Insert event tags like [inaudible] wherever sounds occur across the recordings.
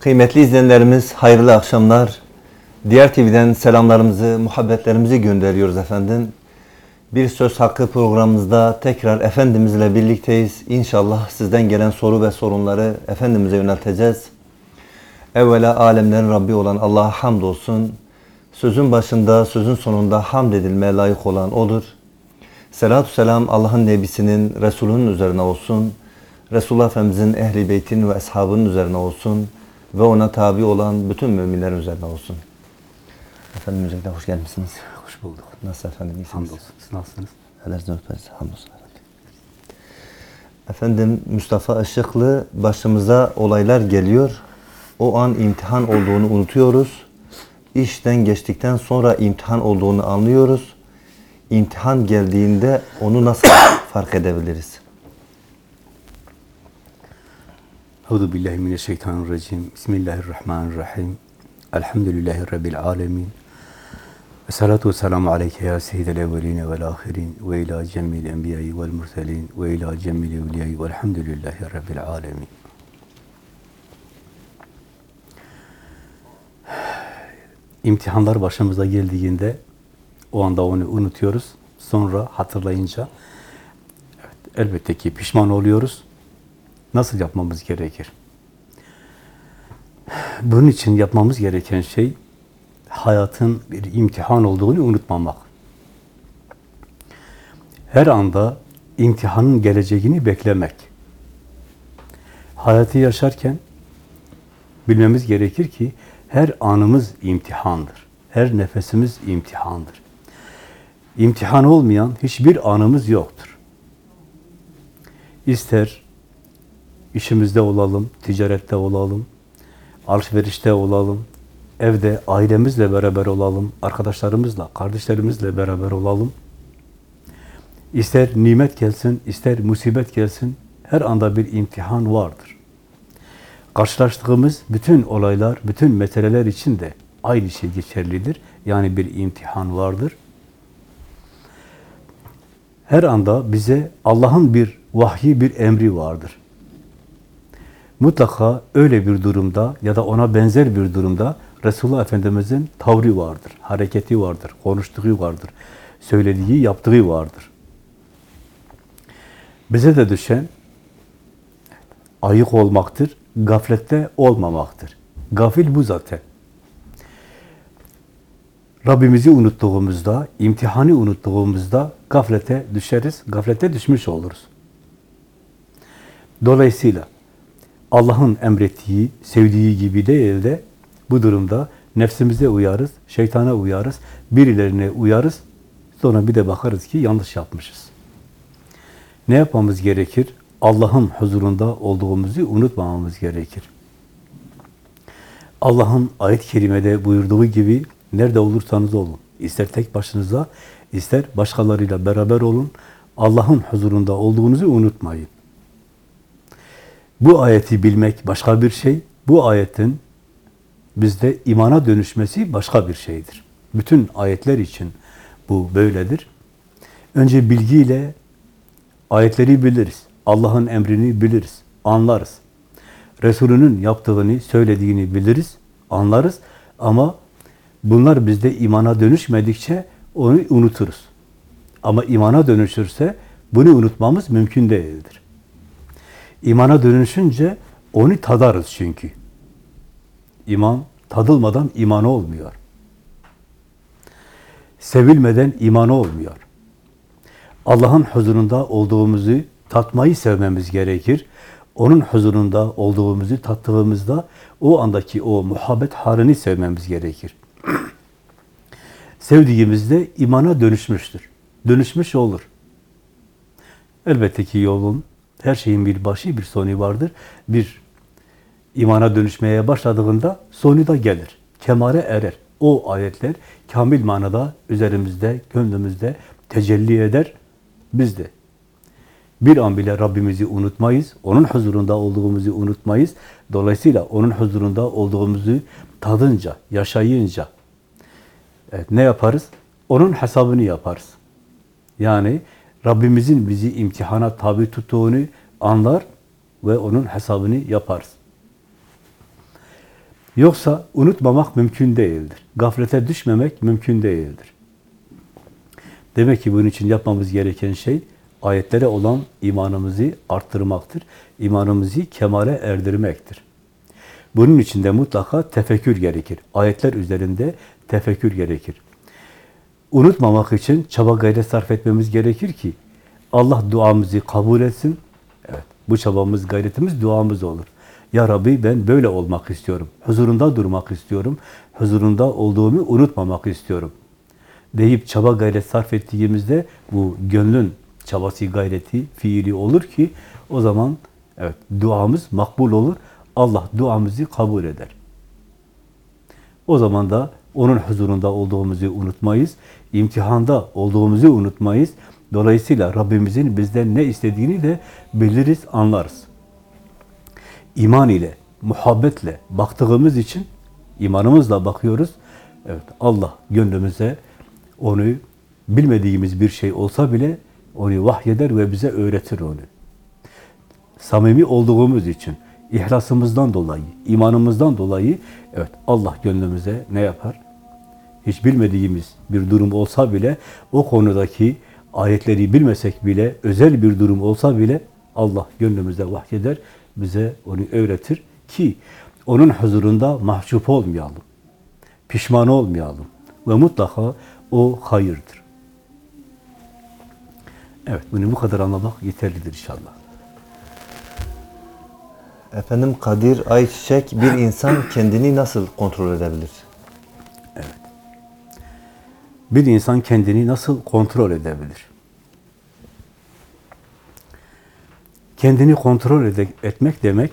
Kıymetli izleyenlerimiz hayırlı akşamlar. Diğer TV'den selamlarımızı, muhabbetlerimizi gönderiyoruz efendim. Bir Söz Hakkı programımızda tekrar Efendimizle birlikteyiz. İnşallah sizden gelen soru ve sorunları Efendimiz'e yönelteceğiz. Evvela alemlerin Rabbi olan Allah'a hamdolsun. Sözün başında, sözün sonunda hamd edilmeye layık olan O'dur. Selatü selam Allah'ın Nebisinin, Resulünün üzerine olsun. Resulullah Efendimizin, Ehli Beytin ve Eshabının üzerine olsun. Ve ona tabi olan bütün müminlerin üzerine olsun. Efendim öncelikle hoş gelmişsiniz. Hoş bulduk. Nasıl efendim? iyisiniz? Hamdolsun. Siz nasılsınız? Ellerinizden öperiz. Hamdolsun efendim. Efendim Mustafa Işıklı başımıza olaylar geliyor. O an imtihan olduğunu unutuyoruz. İşten geçtikten sonra imtihan olduğunu anlıyoruz. İmtihan geldiğinde onu nasıl [coughs] fark edebiliriz? Euzu billahi mineşşeytanirracim. Bismillahirrahmanirrahim. Elhamdülillahi rabbil alamin. Ve salatu vesselamu aleyke ya seyyidel evveline vel ahirin ve ila cemmil enbiyayı vel murselin ve ila cemmil evliyayı velhamdülillahi rabbil alamin. İmtihanlar başımıza geldiğinde o anda onu unutuyoruz. Sonra hatırlayınca evet, elbette ki pişman oluyoruz. Nasıl yapmamız gerekir? Bunun için yapmamız gereken şey hayatın bir imtihan olduğunu unutmamak. Her anda imtihanın geleceğini beklemek. Hayatı yaşarken bilmemiz gerekir ki her anımız imtihandır. Her nefesimiz imtihandır. İmtihan olmayan hiçbir anımız yoktur. İster işimizde olalım, ticarette olalım, alışverişte olalım, evde ailemizle beraber olalım, arkadaşlarımızla, kardeşlerimizle beraber olalım. İster nimet gelsin, ister musibet gelsin, her anda bir imtihan vardır. Karşılaştığımız bütün olaylar, bütün meseleler için de aynı şey geçerlidir. Yani bir imtihan vardır. Her anda bize Allah'ın bir vahyi, bir emri vardır. Mutlaka öyle bir durumda ya da ona benzer bir durumda Resulullah Efendimiz'in tavrı vardır, hareketi vardır, konuştuğu vardır, söylediği, yaptığı vardır. Bize de düşen ayık olmaktır, gaflette olmamaktır. Gafil bu zaten. Rabbimizi unuttuğumuzda, imtihanı unuttuğumuzda gaflete düşeriz, gaflete düşmüş oluruz. Dolayısıyla Allah'ın emrettiği, sevdiği gibi değil de bu durumda nefsimize uyarız, şeytana uyarız, birilerine uyarız. Sonra bir de bakarız ki yanlış yapmışız. Ne yapmamız gerekir? Allah'ın huzurunda olduğumuzu unutmamamız gerekir. Allah'ın ayet-i kerimede buyurduğu gibi nerede olursanız olun, ister tek başınıza, ister başkalarıyla beraber olun, Allah'ın huzurunda olduğunuzu unutmayın. Bu ayeti bilmek başka bir şey, bu ayetin bizde imana dönüşmesi başka bir şeydir. Bütün ayetler için bu böyledir. Önce bilgiyle ayetleri biliriz. Allah'ın emrini biliriz, anlarız. Resulünün yaptığını, söylediğini biliriz, anlarız. Ama bunlar bizde imana dönüşmedikçe onu unuturuz. Ama imana dönüşürse bunu unutmamız mümkün değildir. İmana dönüşünce onu tadarız çünkü. İman tadılmadan iman olmuyor. Sevilmeden iman olmuyor. Allah'ın huzurunda olduğumuzu tatmayı sevmemiz gerekir. Onun huzurunda olduğumuzu tattığımızda o andaki o muhabbet halini sevmemiz gerekir. [clears throat] Sevdiğimizde imana dönüşmüştür. Dönüşmüş olur. Elbette ki yolun, her şeyin bir başı, bir sonu vardır. Bir imana dönüşmeye başladığında sonu da gelir. Kemale erer. O ayetler kamil manada üzerimizde, gönlümüzde tecelli eder. Biz de bir an bile Rabbimizi unutmayız. Onun huzurunda olduğumuzu unutmayız. Dolayısıyla onun huzurunda olduğumuzu tadınca, yaşayınca evet, ne yaparız? Onun hesabını yaparız. Yani Rabbimizin bizi imtihana tabi tuttuğunu anlar ve onun hesabını yaparız. Yoksa unutmamak mümkün değildir. Gaflete düşmemek mümkün değildir. Demek ki bunun için yapmamız gereken şey ayetlere olan imanımızı arttırmaktır. İmanımızı kemale erdirmektir. Bunun için de mutlaka tefekkür gerekir. Ayetler üzerinde tefekkür gerekir. Unutmamak için çaba gayret sarf etmemiz gerekir ki Allah duamızı kabul etsin. Evet, bu çabamız, gayretimiz duamız olur. Ya Rabbi ben böyle olmak istiyorum. Huzurunda durmak istiyorum. Huzurunda olduğumu unutmamak istiyorum. Deyip çaba gayret sarf ettiğimizde bu gönlün çabası, gayreti, fiili olur ki o zaman evet duamız makbul olur. Allah duamızı kabul eder. O zaman da onun huzurunda olduğumuzu unutmayız. imtihanda olduğumuzu unutmayız. Dolayısıyla Rabbimizin bizden ne istediğini de biliriz, anlarız. İman ile, muhabbetle baktığımız için imanımızla bakıyoruz. Evet, Allah gönlümüze onu bilmediğimiz bir şey olsa bile onu vahyeder ve bize öğretir onu. Samimi olduğumuz için, ihlasımızdan dolayı, imanımızdan dolayı evet Allah gönlümüze ne yapar? Hiç bilmediğimiz bir durum olsa bile o konudaki ayetleri bilmesek bile özel bir durum olsa bile Allah gönlümüze vahyeder, bize onu öğretir ki onun huzurunda mahcup olmayalım. Pişman olmayalım. Ve mutlaka o hayırdır. Evet, bunu bu kadar anlamak yeterlidir inşallah. Efendim Kadir Ayçiçek bir insan kendini nasıl kontrol edebilir? Bir insan kendini nasıl kontrol edebilir? Kendini kontrol ede- etmek demek,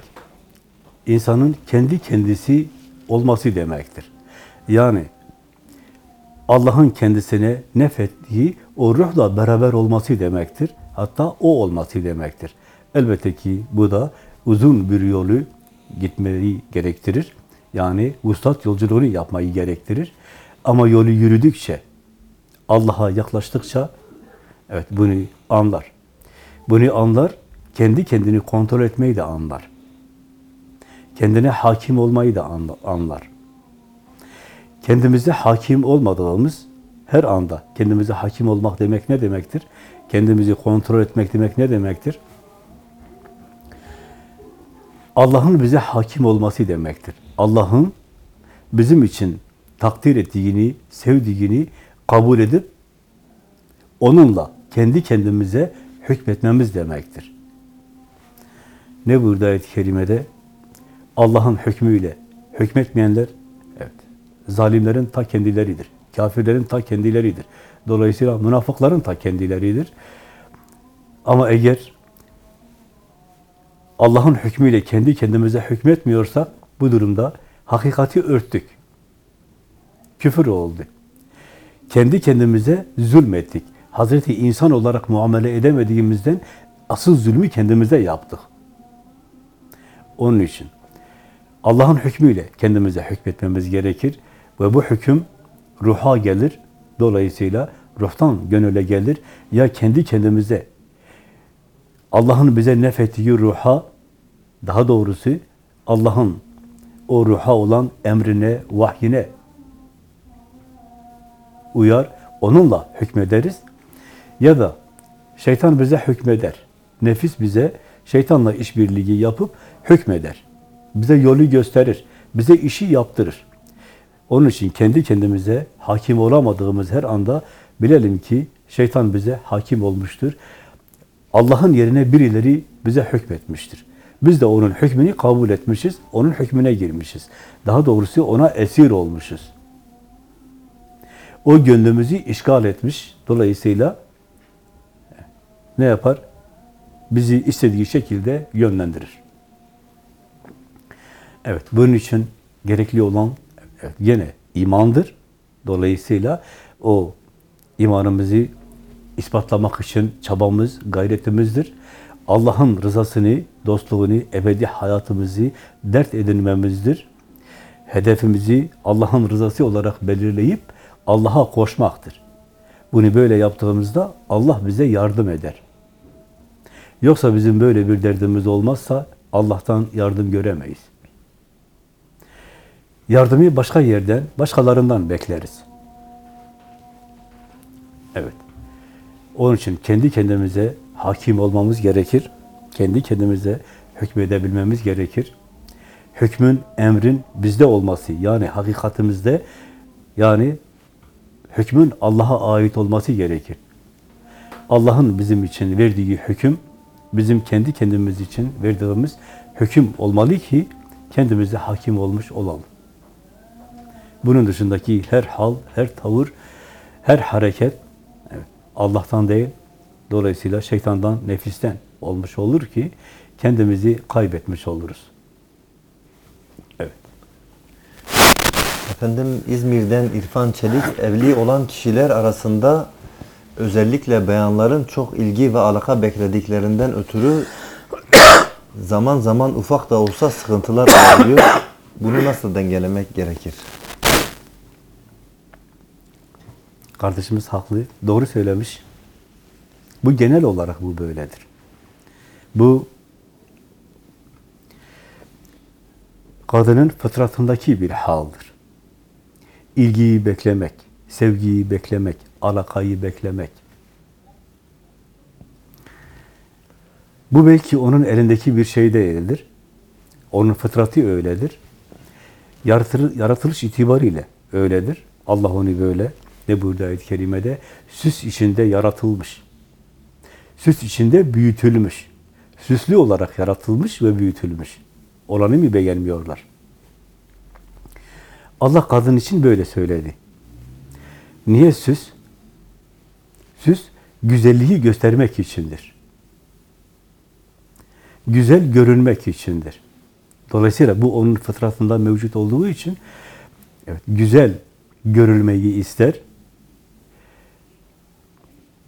insanın kendi kendisi olması demektir. Yani Allah'ın kendisine nefettiği o ruhla beraber olması demektir. Hatta o olması demektir. Elbette ki bu da uzun bir yolu gitmeyi gerektirir. Yani vuslat yolculuğunu yapmayı gerektirir. Ama yolu yürüdükçe, Allah'a yaklaştıkça evet bunu anlar. Bunu anlar, kendi kendini kontrol etmeyi de anlar. Kendine hakim olmayı da anla- anlar. Kendimize hakim olmadığımız her anda kendimize hakim olmak demek ne demektir? Kendimizi kontrol etmek demek ne demektir? Allah'ın bize hakim olması demektir. Allah'ın bizim için takdir ettiğini, sevdiğini kabul edip onunla kendi kendimize hükmetmemiz demektir. Ne burada ayet-i kerimede? Allah'ın hükmüyle hükmetmeyenler evet, zalimlerin ta kendileridir. Kafirlerin ta kendileridir. Dolayısıyla münafıkların ta kendileridir. Ama eğer Allah'ın hükmüyle kendi kendimize hükmetmiyorsak bu durumda hakikati örttük. Küfür oldu. Kendi kendimize zulmettik. Hazreti insan olarak muamele edemediğimizden asıl zulmü kendimize yaptık. Onun için Allah'ın hükmüyle kendimize hükmetmemiz gerekir ve bu hüküm ruha gelir. Dolayısıyla ruhtan gönüle gelir. Ya kendi kendimize Allah'ın bize nefettiği ruha, daha doğrusu Allah'ın o ruha olan emrine, vahyine uyar, onunla hükmederiz. Ya da şeytan bize hükmeder. Nefis bize şeytanla işbirliği yapıp hükmeder. Bize yolu gösterir. Bize işi yaptırır. Onun için kendi kendimize hakim olamadığımız her anda bilelim ki şeytan bize hakim olmuştur. Allah'ın yerine birileri bize hükmetmiştir. Biz de onun hükmünü kabul etmişiz, onun hükmüne girmişiz. Daha doğrusu ona esir olmuşuz. O gönlümüzü işgal etmiş. Dolayısıyla ne yapar? Bizi istediği şekilde yönlendirir. Evet, bunun için gerekli olan evet, gene imandır. Dolayısıyla o imanımızı ispatlamak için çabamız, gayretimizdir. Allah'ın rızasını, dostluğunu, ebedi hayatımızı dert edinmemizdir. Hedefimizi Allah'ın rızası olarak belirleyip Allah'a koşmaktır. Bunu böyle yaptığımızda Allah bize yardım eder. Yoksa bizim böyle bir derdimiz olmazsa Allah'tan yardım göremeyiz. Yardımı başka yerden, başkalarından bekleriz. Evet. Onun için kendi kendimize hakim olmamız gerekir. Kendi kendimize hükmedebilmemiz gerekir. Hükmün, emrin bizde olması, yani hakikatimizde, yani hükmün Allah'a ait olması gerekir. Allah'ın bizim için verdiği hüküm, bizim kendi kendimiz için verdiğimiz hüküm olmalı ki kendimize hakim olmuş olalım. Bunun dışındaki her hal, her tavır, her hareket Allah'tan değil, dolayısıyla şeytandan, nefisten olmuş olur ki kendimizi kaybetmiş oluruz. Efendim İzmir'den İrfan Çelik evli olan kişiler arasında özellikle beyanların çok ilgi ve alaka beklediklerinden ötürü zaman zaman ufak da olsa sıkıntılar oluyor. Bunu nasıl dengelemek gerekir? Kardeşimiz haklı, doğru söylemiş. Bu genel olarak bu böyledir. Bu kadının fıtratındaki bir haldır. İlgiyi beklemek, sevgiyi beklemek, alakayı beklemek. Bu belki onun elindeki bir şey değildir. Onun fıtratı öyledir. Yaratılış, yaratılış itibariyle öyledir. Allah onu böyle ne buyurdu ayet-i kerimede? Süs içinde yaratılmış. Süs içinde büyütülmüş. Süslü olarak yaratılmış ve büyütülmüş. Olanı mı beğenmiyorlar? Allah kadın için böyle söyledi. Niye süs? Süs, güzelliği göstermek içindir. Güzel görünmek içindir. Dolayısıyla bu onun fıtratında mevcut olduğu için evet, güzel görülmeyi ister.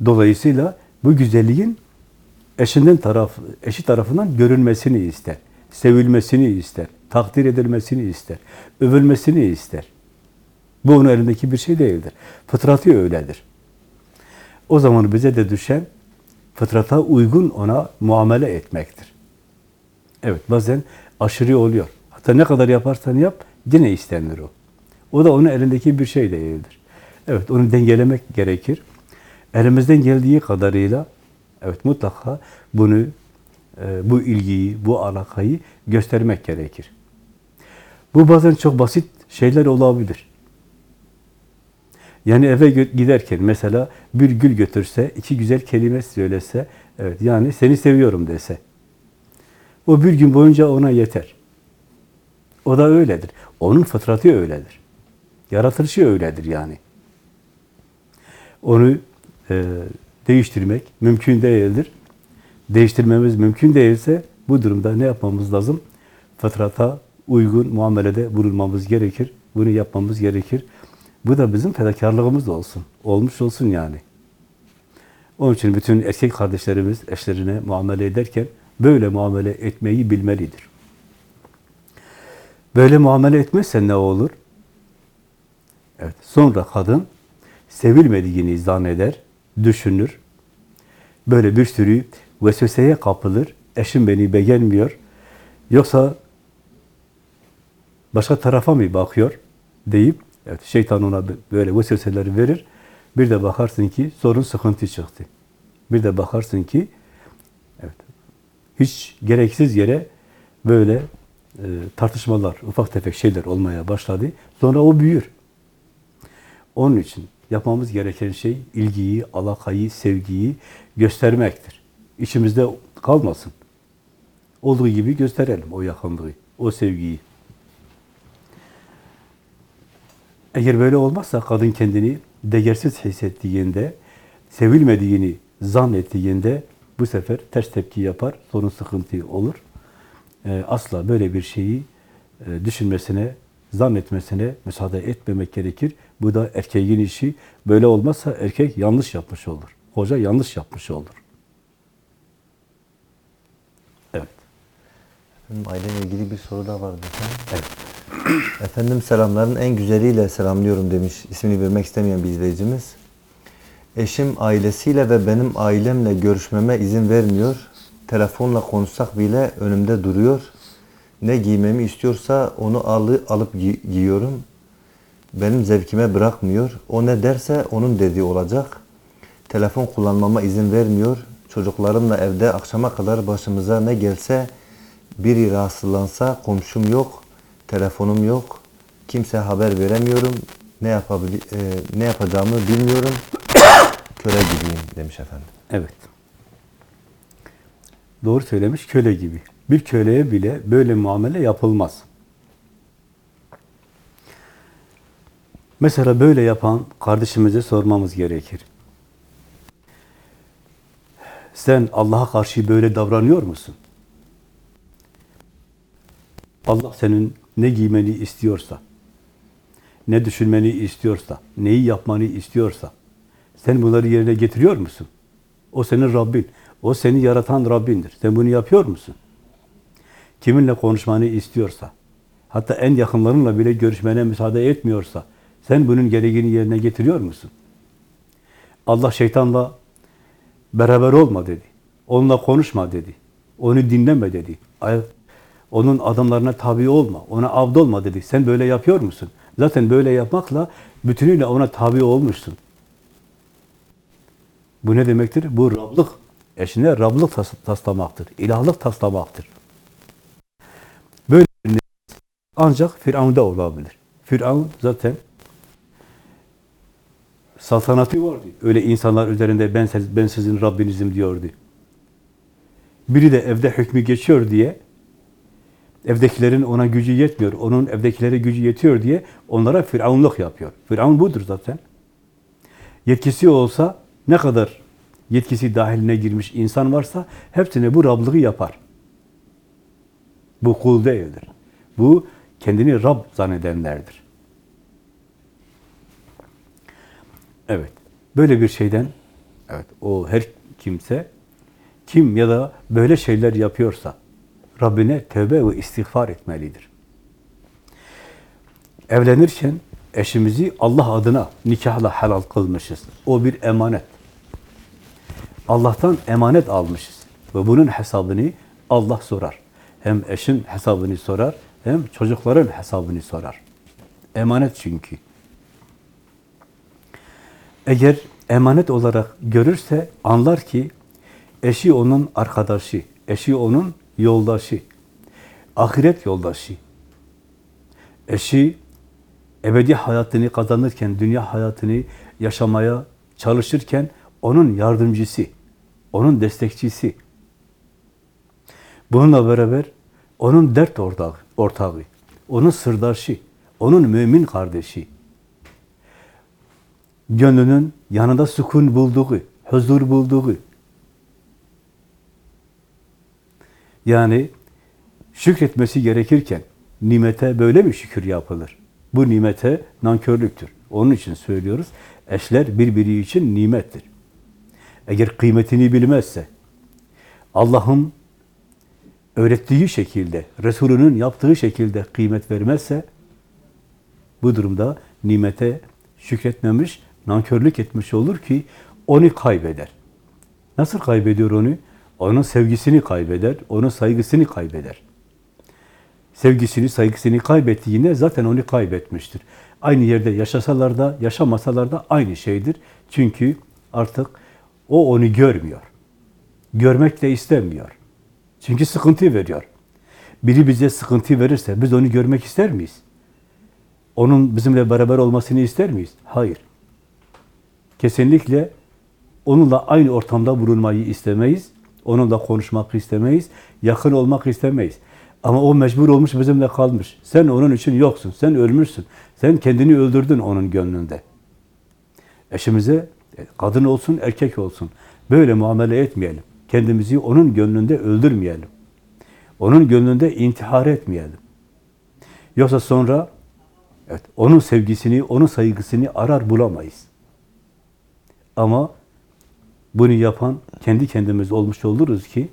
Dolayısıyla bu güzelliğin eşinden taraf, eşi tarafından görülmesini ister. Sevilmesini ister. Takdir edilmesini ister. Övülmesini ister. Bu onun elindeki bir şey değildir. Fıtratı öyledir. O zaman bize de düşen fıtrata uygun ona muamele etmektir. Evet bazen aşırı oluyor. Hatta ne kadar yaparsan yap yine istenir o. O da onun elindeki bir şey değildir. Evet onu dengelemek gerekir. Elimizden geldiği kadarıyla evet mutlaka bunu e, bu ilgiyi, bu alakayı göstermek gerekir. Bu bazen çok basit şeyler olabilir. Yani eve giderken mesela bir gül götürse, iki güzel kelime söylese, evet yani seni seviyorum dese. O bir gün boyunca ona yeter. O da öyledir. Onun fıtratı öyledir. Yaratılışı öyledir yani. Onu e, değiştirmek mümkün değildir. Değiştirmemiz mümkün değilse bu durumda ne yapmamız lazım? Fıtrata uygun muamelede bulunmamız gerekir. Bunu yapmamız gerekir. Bu da bizim fedakarlığımız olsun. Olmuş olsun yani. Onun için bütün erkek kardeşlerimiz eşlerine muamele ederken böyle muamele etmeyi bilmelidir. Böyle muamele etmezse ne olur? Evet, sonra kadın sevilmediğini zanneder, düşünür. Böyle bir sürü vesveseye kapılır. Eşim beni beğenmiyor. Yoksa başka tarafa mı bakıyor deyip evet, şeytan ona böyle vesveseleri verir. Bir de bakarsın ki sorun sıkıntı çıktı. Bir de bakarsın ki evet, hiç gereksiz yere böyle e, tartışmalar, ufak tefek şeyler olmaya başladı. Sonra o büyür. Onun için yapmamız gereken şey ilgiyi, alakayı, sevgiyi göstermektir. İçimizde kalmasın. Olduğu gibi gösterelim o yakınlığı, o sevgiyi. Eğer böyle olmazsa kadın kendini değersiz hissettiğinde, sevilmediğini zannettiğinde bu sefer ters tepki yapar, sorun sıkıntı olur. Asla böyle bir şeyi düşünmesine, zannetmesine müsaade etmemek gerekir. Bu da erkeğin işi. Böyle olmazsa erkek yanlış yapmış olur. Hoca yanlış yapmış olur. Evet. Efendim, aileyle ilgili bir soru da vardı. Evet. Efendim selamların en güzeliyle selamlıyorum demiş ismini vermek istemeyen bir izleyicimiz. Eşim ailesiyle ve benim ailemle görüşmeme izin vermiyor. Telefonla konuşsak bile önümde duruyor. Ne giymemi istiyorsa onu alı, alıp gi- giyiyorum. Benim zevkime bırakmıyor. O ne derse onun dediği olacak. Telefon kullanmama izin vermiyor. Çocuklarımla evde akşama kadar başımıza ne gelse biri rahatsızlansa komşum yok, telefonum yok. Kimse haber veremiyorum. Ne yapabil e, ne yapacağımı bilmiyorum. [coughs] Köre gibiyim demiş efendim. Evet. Doğru söylemiş köle gibi. Bir köleye bile böyle muamele yapılmaz. Mesela böyle yapan kardeşimize sormamız gerekir. Sen Allah'a karşı böyle davranıyor musun? Allah senin ne giymeni istiyorsa, ne düşünmeni istiyorsa, neyi yapmanı istiyorsa, sen bunları yerine getiriyor musun? O senin Rabbin. O seni yaratan Rabbindir. Sen bunu yapıyor musun? Kiminle konuşmanı istiyorsa, hatta en yakınlarınla bile görüşmene müsaade etmiyorsa, sen bunun gereğini yerine getiriyor musun? Allah şeytanla beraber olma dedi. Onunla konuşma dedi. Onu dinleme dedi. Onun adamlarına tabi olma. Ona avd olma dedi. Sen böyle yapıyor musun? Zaten böyle yapmakla bütünüyle ona tabi olmuşsun. Bu ne demektir? Bu Rablık. Eşine Rablık tas- taslamaktır. İlahlık taslamaktır. Böyle ancak Firavun'da olabilir. Firavun zaten saltanatı vardı. Öyle insanlar üzerinde ben, ben sizin Rabbinizim diyordu. Biri de evde hükmü geçiyor diye evdekilerin ona gücü yetmiyor, onun evdekilere gücü yetiyor diye onlara firavunluk yapıyor. Firavun budur zaten. Yetkisi olsa ne kadar yetkisi dahiline girmiş insan varsa hepsine bu Rablığı yapar. Bu kul değildir. Bu kendini Rab zannedenlerdir. Evet. Böyle bir şeyden evet o her kimse kim ya da böyle şeyler yapıyorsa Rabbine tövbe ve istiğfar etmelidir. Evlenirken eşimizi Allah adına nikahla helal kılmışız. O bir emanet. Allah'tan emanet almışız. Ve bunun hesabını Allah sorar. Hem eşin hesabını sorar, hem çocukların hesabını sorar. Emanet çünkü. Eğer emanet olarak görürse anlar ki eşi onun arkadaşı, eşi onun yoldaşı, ahiret yoldaşı. Eşi ebedi hayatını kazanırken, dünya hayatını yaşamaya çalışırken onun yardımcısı, onun destekçisi. Bununla beraber onun dert ortağı, ortağı, onun sırdaşı, onun mümin kardeşi. Gönlünün yanında sükun bulduğu, huzur bulduğu. Yani şükretmesi gerekirken nimete böyle mi şükür yapılır? Bu nimete nankörlüktür. Onun için söylüyoruz. Eşler birbiri için nimettir. Eğer kıymetini bilmezse, Allah'ın öğrettiği şekilde, Resulünün yaptığı şekilde kıymet vermezse, bu durumda nimete şükretmemiş, nankörlük etmiş olur ki onu kaybeder. Nasıl kaybediyor onu? Onun sevgisini kaybeder, onun saygısını kaybeder. Sevgisini, saygısını kaybettiğinde zaten onu kaybetmiştir. Aynı yerde yaşasalar da, yaşamasalar da aynı şeydir. Çünkü artık o onu görmüyor. Görmek de istemiyor. Çünkü sıkıntı veriyor. Biri bize sıkıntı verirse biz onu görmek ister miyiz? Onun bizimle beraber olmasını ister miyiz? Hayır. Kesinlikle onunla aynı ortamda bulunmayı istemeyiz. Onunla konuşmak istemeyiz. Yakın olmak istemeyiz. Ama o mecbur olmuş bizimle kalmış. Sen onun için yoksun. Sen ölmüşsün. Sen kendini öldürdün onun gönlünde. Eşimize kadın olsun, erkek olsun. Böyle muamele etmeyelim. Kendimizi onun gönlünde öldürmeyelim. Onun gönlünde intihar etmeyelim. Yoksa sonra evet, onun sevgisini, onun saygısını arar bulamayız. Ama bunu yapan kendi kendimiz olmuş oluruz ki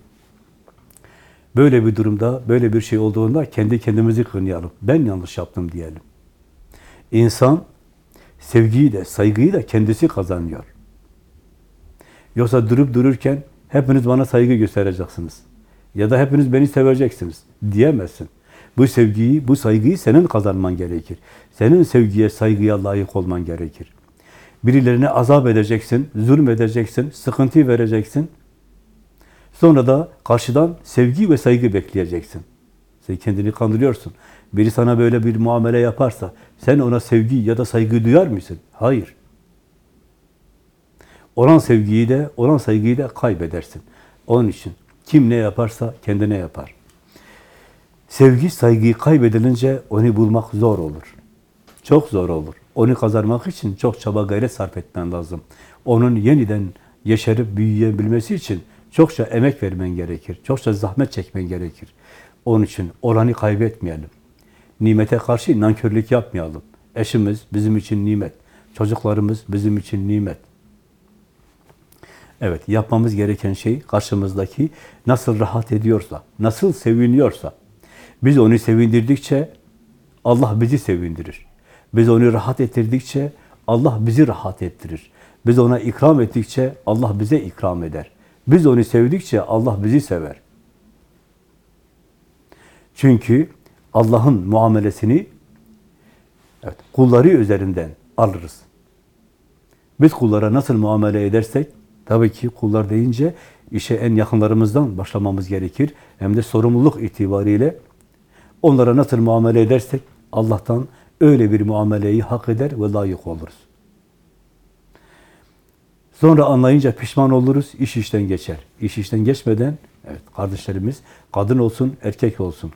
böyle bir durumda, böyle bir şey olduğunda kendi kendimizi kınayalım. Ben yanlış yaptım diyelim. İnsan sevgiyi de, saygıyı da kendisi kazanıyor. Yoksa durup dururken hepiniz bana saygı göstereceksiniz. Ya da hepiniz beni seveceksiniz diyemezsin. Bu sevgiyi, bu saygıyı senin kazanman gerekir. Senin sevgiye, saygıya layık olman gerekir. Birilerine azap edeceksin, zulüm edeceksin, sıkıntı vereceksin. Sonra da karşıdan sevgi ve saygı bekleyeceksin. Sen kendini kandırıyorsun. Biri sana böyle bir muamele yaparsa sen ona sevgi ya da saygı duyar mısın? Hayır. Olan sevgiyi de, olan saygıyı da kaybedersin. Onun için kim ne yaparsa kendine yapar. Sevgi, saygıyı kaybedilince onu bulmak zor olur. Çok zor olur. Onu kazanmak için çok çaba gayret sarf etmen lazım. Onun yeniden yeşerip büyüyebilmesi için çokça emek vermen gerekir. Çokça zahmet çekmen gerekir. Onun için olanı kaybetmeyelim. Nimete karşı nankörlük yapmayalım. Eşimiz bizim için nimet. Çocuklarımız bizim için nimet. Evet, yapmamız gereken şey karşımızdaki nasıl rahat ediyorsa, nasıl seviniyorsa, biz onu sevindirdikçe Allah bizi sevindirir. Biz onu rahat ettirdikçe Allah bizi rahat ettirir. Biz ona ikram ettikçe Allah bize ikram eder. Biz onu sevdikçe Allah bizi sever. Çünkü Allah'ın muamelesini evet, kulları üzerinden alırız. Biz kullara nasıl muamele edersek, tabii ki kullar deyince işe en yakınlarımızdan başlamamız gerekir. Hem de sorumluluk itibariyle onlara nasıl muamele edersek Allah'tan öyle bir muameleyi hak eder ve layık oluruz. Sonra anlayınca pişman oluruz, iş işten geçer. İş işten geçmeden, evet kardeşlerimiz, kadın olsun, erkek olsun,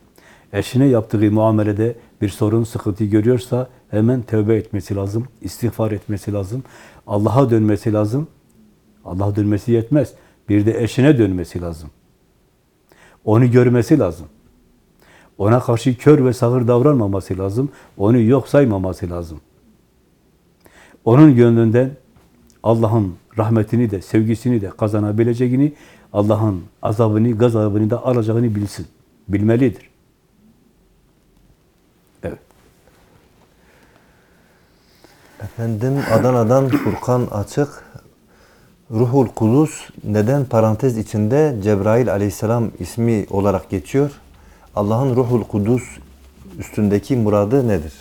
eşine yaptığı muamelede bir sorun, sıkıntı görüyorsa hemen tövbe etmesi lazım, istiğfar etmesi lazım, Allah'a dönmesi lazım. Allah'a dönmesi yetmez. Bir de eşine dönmesi lazım. Onu görmesi lazım. Ona karşı kör ve sağır davranmaması lazım. Onu yok saymaması lazım. Onun gönlünden Allah'ın rahmetini de, sevgisini de kazanabileceğini, Allah'ın azabını, gazabını da alacağını bilsin. Bilmelidir. Evet. Efendim Adana'dan Furkan Açık Ruhul Kudüs neden parantez içinde Cebrail aleyhisselam ismi olarak geçiyor? Allah'ın Ruhul Kudüs üstündeki muradı nedir?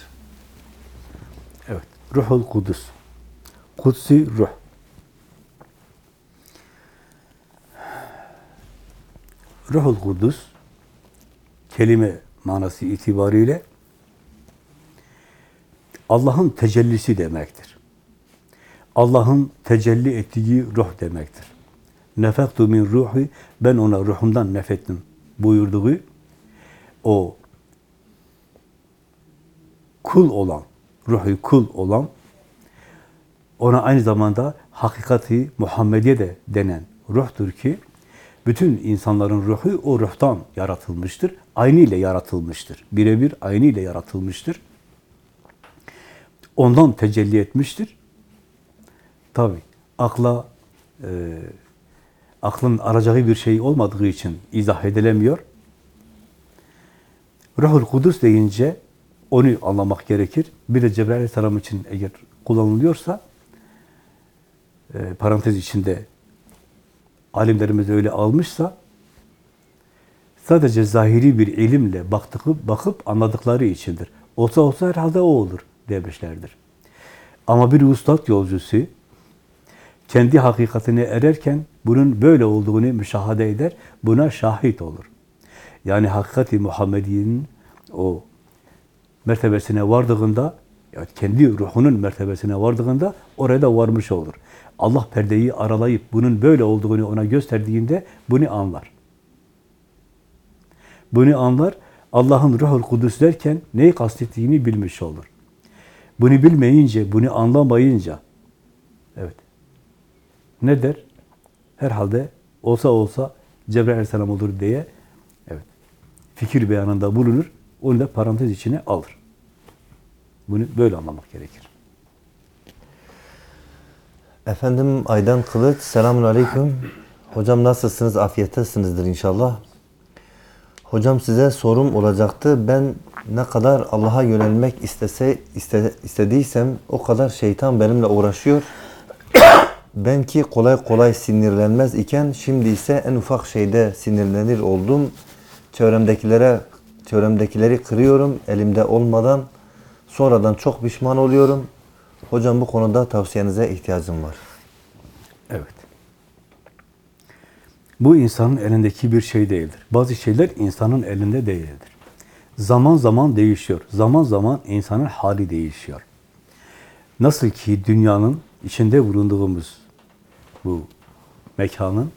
Evet. Ruhul Kudüs. Kudsi ruh. Ruhul Kudüs kelime manası itibariyle Allah'ın tecellisi demektir. Allah'ın tecelli ettiği ruh demektir. Nefektu min ruhi, ben ona ruhumdan nefettim buyurduğu o kul olan, ruhu kul olan, ona aynı zamanda hakikati Muhammediye de denen ruhtur ki, bütün insanların ruhu o ruhtan yaratılmıştır. Aynı ile yaratılmıştır. Birebir aynı ile yaratılmıştır. Ondan tecelli etmiştir. Tabi akla e, aklın aracağı bir şey olmadığı için izah edilemiyor. Ruhul Kudüs deyince onu anlamak gerekir. Bir de Cebrail Aleyhisselam için eğer kullanılıyorsa e, parantez içinde alimlerimiz öyle almışsa sadece zahiri bir ilimle baktığı, bakıp anladıkları içindir. Olsa olsa herhalde o olur demişlerdir. Ama bir ustad yolcusu kendi hakikatine ererken bunun böyle olduğunu müşahede eder, buna şahit olur. Yani hakikati Muhammediye'nin o mertebesine vardığında, yani kendi ruhunun mertebesine vardığında oraya da varmış olur. Allah perdeyi aralayıp bunun böyle olduğunu ona gösterdiğinde bunu anlar. Bunu anlar, Allah'ın ruhul kudüs derken neyi kastettiğini bilmiş olur. Bunu bilmeyince, bunu anlamayınca, evet, ne der? Herhalde olsa olsa Cebrail Aleyhisselam olur diye fikir beyanında bulunur, onu da parantez içine alır. Bunu böyle anlamak gerekir. Efendim Aydan Kılıç, selamun aleyküm. Hocam nasılsınız? Afiyettesinizdir inşallah. Hocam size sorum olacaktı. Ben ne kadar Allah'a yönelmek istese iste, istediysem o kadar şeytan benimle uğraşıyor. [coughs] Ben ki kolay kolay sinirlenmez iken şimdi ise en ufak şeyde sinirlenir oldum. Çevremdekilere Teoremdekileri kırıyorum elimde olmadan. Sonradan çok pişman oluyorum. Hocam bu konuda tavsiyenize ihtiyacım var. Evet. Bu insanın elindeki bir şey değildir. Bazı şeyler insanın elinde değildir. Zaman zaman değişiyor. Zaman zaman insanın hali değişiyor. Nasıl ki dünyanın içinde bulunduğumuz bu mekanın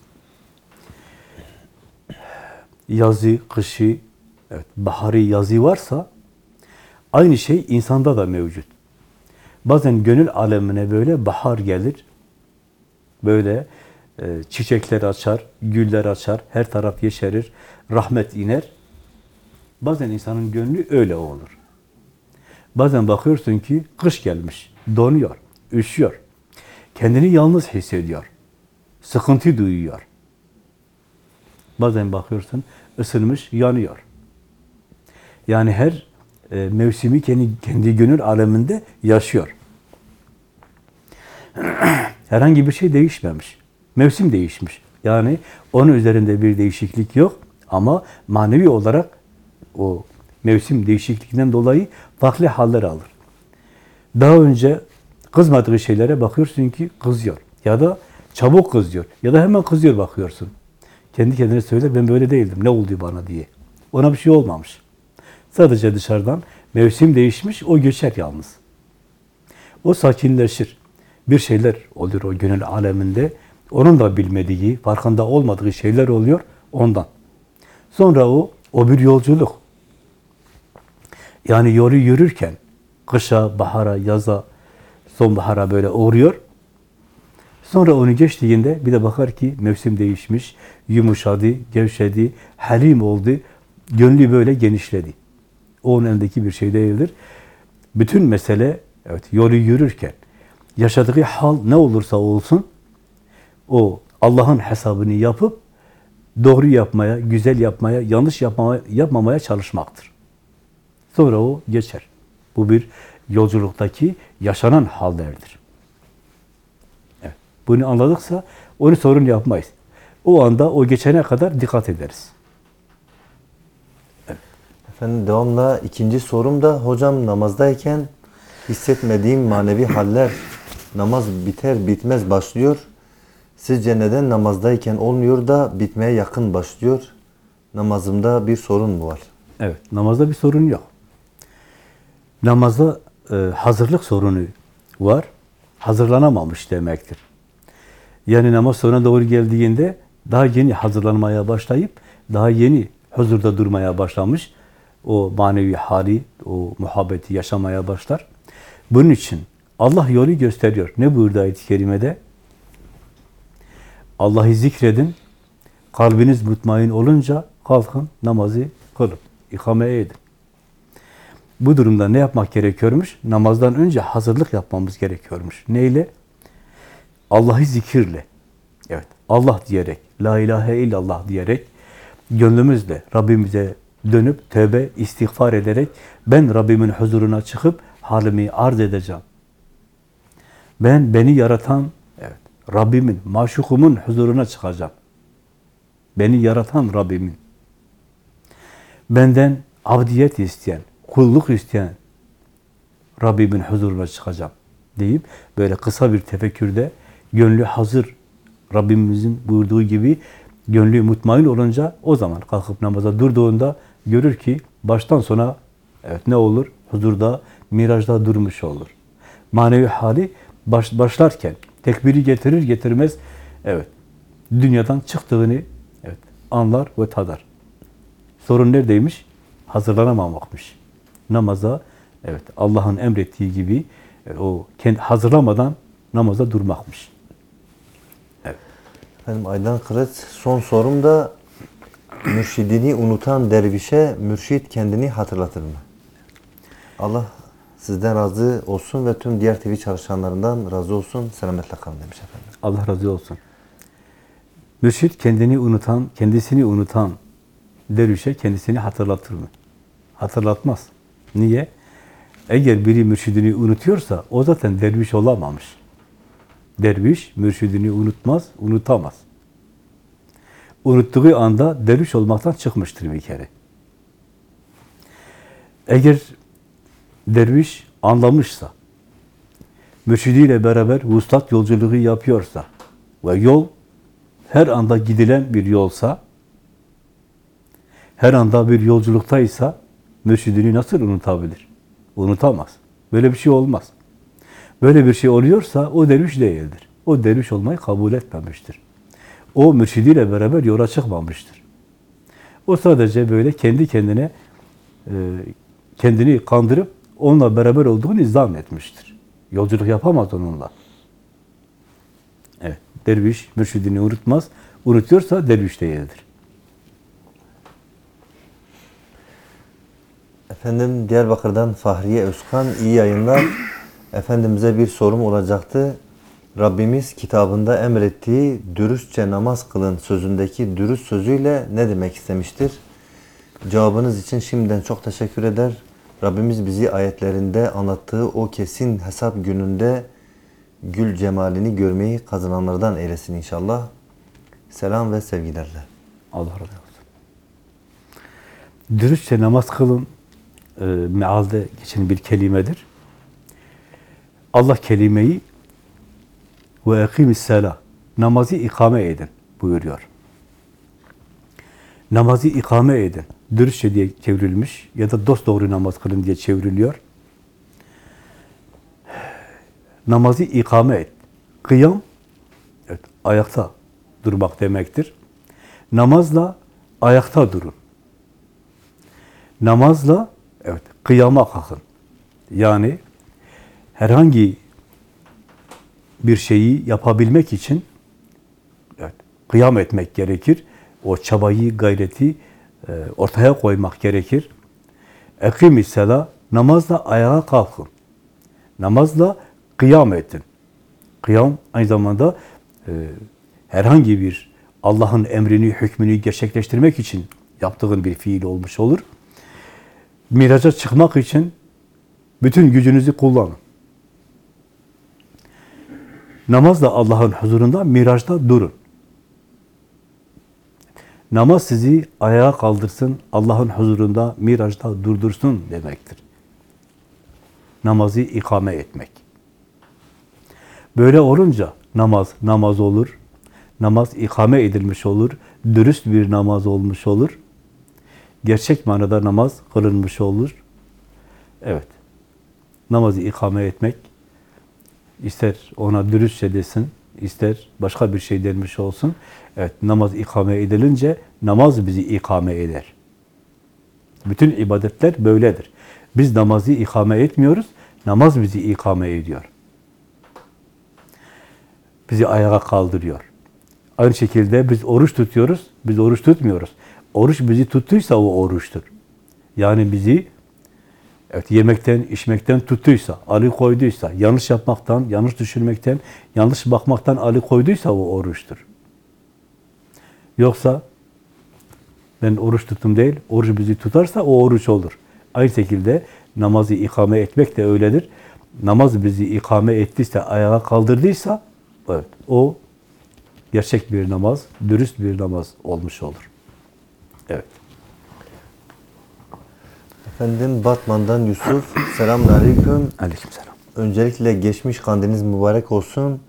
yazı, kışı, evet, baharı, yazı varsa aynı şey insanda da mevcut. Bazen gönül alemine böyle bahar gelir, böyle e, çiçekler açar, güller açar, her taraf yeşerir, rahmet iner. Bazen insanın gönlü öyle olur. Bazen bakıyorsun ki kış gelmiş, donuyor, üşüyor. Kendini yalnız hissediyor. Sıkıntı duyuyor. Bazen bakıyorsun ısınmış, yanıyor. Yani her e, mevsimi kendi, kendi gönül aleminde yaşıyor. [clears throat] Herhangi bir şey değişmemiş. Mevsim değişmiş. Yani onun üzerinde bir değişiklik yok ama manevi olarak o mevsim değişikliğinden dolayı farklı haller alır. Daha önce kızmadığı şeylere bakıyorsun ki kızıyor. Ya da çabuk kızıyor. Ya da hemen kızıyor bakıyorsun. Kendi kendine söyle ben böyle değildim. Ne oldu bana diye. Ona bir şey olmamış. Sadece dışarıdan mevsim değişmiş, o göçer yalnız. O sakinleşir. Bir şeyler oluyor o gönül aleminde. Onun da bilmediği, farkında olmadığı şeyler oluyor ondan. Sonra o, o bir yolculuk. Yani yolu yürürken, kışa, bahara, yaza, sonbahara böyle uğruyor. Sonra onu geçtiğinde bir de bakar ki mevsim değişmiş, yumuşadı, gevşedi, halim oldu, gönlü böyle genişledi. O onun elindeki bir şey değildir. Bütün mesele evet yolu yürürken yaşadığı hal ne olursa olsun o Allah'ın hesabını yapıp doğru yapmaya, güzel yapmaya, yanlış yapmamaya, yapmamaya çalışmaktır. Sonra o geçer. Bu bir yolculuktaki yaşanan hallerdir. Evet. Bunu anladıksa onu sorun yapmayız. O anda o geçene kadar dikkat ederiz. Efendim devamla ikinci sorum da hocam namazdayken hissetmediğim manevi haller namaz biter bitmez başlıyor. Sizce neden namazdayken olmuyor da bitmeye yakın başlıyor? Namazımda bir sorun mu var? Evet, namazda bir sorun yok. Namazda e, hazırlık sorunu var. Hazırlanamamış demektir. Yani namaz sonra doğru geldiğinde daha yeni hazırlanmaya başlayıp daha yeni huzurda durmaya başlamış. O manevi hali, o muhabbeti yaşamaya başlar. Bunun için Allah yolu gösteriyor. Ne buyurdu ayet-i kerimede? Allah'ı zikredin. Kalbiniz mutmain olunca kalkın namazı kılın. ikame edin. Bu durumda ne yapmak gerekiyormuş? Namazdan önce hazırlık yapmamız gerekiyormuş. Neyle? Allah'ı zikirle. Evet. Allah diyerek, la ilahe illallah diyerek, gönlümüzle Rabbimize dönüp tövbe, istiğfar ederek ben Rabbimin huzuruna çıkıp halimi arz edeceğim. Ben beni yaratan, evet, Rabbimin, maşukumun huzuruna çıkacağım. Beni yaratan Rabbimin. Benden abdiyet isteyen, kulluk isteyen Rabbimin huzuruna çıkacağım deyip böyle kısa bir tefekkürde gönlü hazır Rabbimizin buyurduğu gibi gönlü mutmain olunca o zaman kalkıp namaza durduğunda görür ki baştan sona evet ne olur? Huzurda, mirajda durmuş olur. Manevi hali baş, başlarken tekbiri getirir getirmez evet dünyadan çıktığını evet anlar ve tadar. Sorun neredeymiş? Hazırlanamamakmış. Namaza evet Allah'ın emrettiği gibi o kendi hazırlamadan namaza durmakmış. Efendim Aydan Kılıç son sorum da mürşidini unutan dervişe mürşit kendini hatırlatır mı? Allah sizden razı olsun ve tüm diğer TV çalışanlarından razı olsun. Selametle kalın demiş efendim. Allah razı olsun. Mürşit kendini unutan, kendisini unutan dervişe kendisini hatırlatır mı? Hatırlatmaz. Niye? Eğer biri mürşidini unutuyorsa o zaten derviş olamamış. Derviş mürşidini unutmaz, unutamaz. Unuttuğu anda derviş olmaktan çıkmıştır bir kere. Eğer derviş anlamışsa, mürşidiyle beraber vuslat yolculuğu yapıyorsa ve yol her anda gidilen bir yolsa, her anda bir yolculuktaysa mürşidini nasıl unutabilir? Unutamaz. Böyle bir şey olmaz. Böyle bir şey oluyorsa o derviş değildir. O derviş olmayı kabul etmemiştir. O mürşidiyle beraber yola çıkmamıştır. O sadece böyle kendi kendine e, kendini kandırıp onunla beraber olduğunu izdam etmiştir. Yolculuk yapamaz onunla. Evet, derviş mürşidini unutmaz. Unutuyorsa derviş değildir. Efendim Diyarbakır'dan Fahriye Özkan iyi yayınlar. Efendimiz'e bir sorum olacaktı. Rabbimiz kitabında emrettiği dürüstçe namaz kılın sözündeki dürüst sözüyle ne demek istemiştir? Cevabınız için şimdiden çok teşekkür eder. Rabbimiz bizi ayetlerinde anlattığı o kesin hesap gününde gül cemalini görmeyi kazananlardan eylesin inşallah. Selam ve sevgilerle. Allah razı olsun. Dürüstçe namaz kılın e, mealde geçen bir kelimedir. Allah kelimeyi ve ekimisselah namazı ikame edin buyuruyor. Namazı ikame edin. Dürüstçe diye çevrilmiş ya da dost doğru namaz kılın diye çevriliyor. Namazı ikame et. Kıyam, evet, ayakta durmak demektir. Namazla ayakta durun. Namazla evet kıyama kalkın. Yani herhangi bir şeyi yapabilmek için evet, kıyam etmek gerekir. O çabayı, gayreti e, ortaya koymak gerekir. Ekim sela namazla ayağa kalkın. Namazla kıyam edin. Kıyam aynı zamanda e, herhangi bir Allah'ın emrini, hükmünü gerçekleştirmek için yaptığın bir fiil olmuş olur. Miraca çıkmak için bütün gücünüzü kullanın. Namazla Allah'ın huzurunda, miraçta durun. Namaz sizi ayağa kaldırsın, Allah'ın huzurunda, miraçta durdursun demektir. Namazı ikame etmek. Böyle olunca namaz, namaz olur. Namaz ikame edilmiş olur. Dürüst bir namaz olmuş olur. Gerçek manada namaz kılınmış olur. Evet. Namazı ikame etmek, ister ona dürüstçe desin, ister başka bir şey denmiş olsun. Evet, namaz ikame edilince namaz bizi ikame eder. Bütün ibadetler böyledir. Biz namazı ikame etmiyoruz, namaz bizi ikame ediyor. Bizi ayağa kaldırıyor. Aynı şekilde biz oruç tutuyoruz, biz oruç tutmuyoruz. Oruç bizi tuttuysa o oruçtur. Yani bizi evet yemekten, içmekten tuttuysa, ali koyduysa, yanlış yapmaktan, yanlış düşünmekten, yanlış bakmaktan ali koyduysa o oruçtur. Yoksa ben oruç tuttum değil, oruç bizi tutarsa o oruç olur. Aynı şekilde namazı ikame etmek de öyledir. Namaz bizi ikame ettiyse, ayağa kaldırdıysa, evet, o gerçek bir namaz, dürüst bir namaz olmuş olur. Evet. Efendim Batman'dan Yusuf. Selamünaleyküm. Aleykümselam. Öncelikle geçmiş kandiliniz mübarek olsun.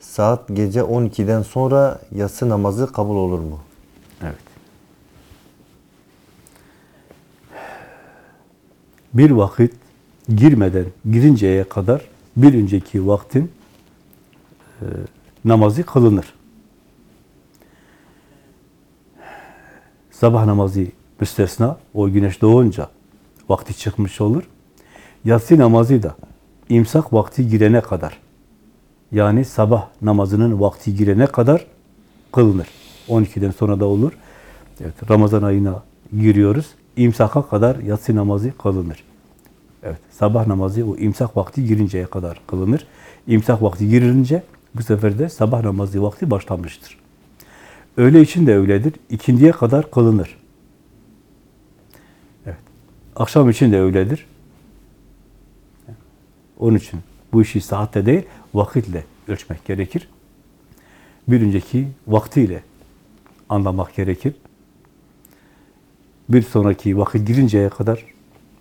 Saat gece 12'den sonra yatsı namazı kabul olur mu? Evet. Bir vakit girmeden girinceye kadar bir önceki vaktin e, namazı kılınır. Sabah namazı müstesna, o güneş doğunca vakti çıkmış olur. Yatsı namazı da imsak vakti girene kadar, yani sabah namazının vakti girene kadar kılınır. 12'den sonra da olur. Evet, Ramazan ayına giriyoruz. İmsaka kadar yatsı namazı kılınır. Evet, sabah namazı o imsak vakti girinceye kadar kılınır. İmsak vakti girince bu sefer de sabah namazı vakti başlamıştır. Öğle için de öyledir. İkindiye kadar kılınır. Akşam için de öyledir. Onun için bu işi saatte değil, vakitle ölçmek gerekir. Bir önceki vaktiyle anlamak gerekir. Bir sonraki vakit girinceye kadar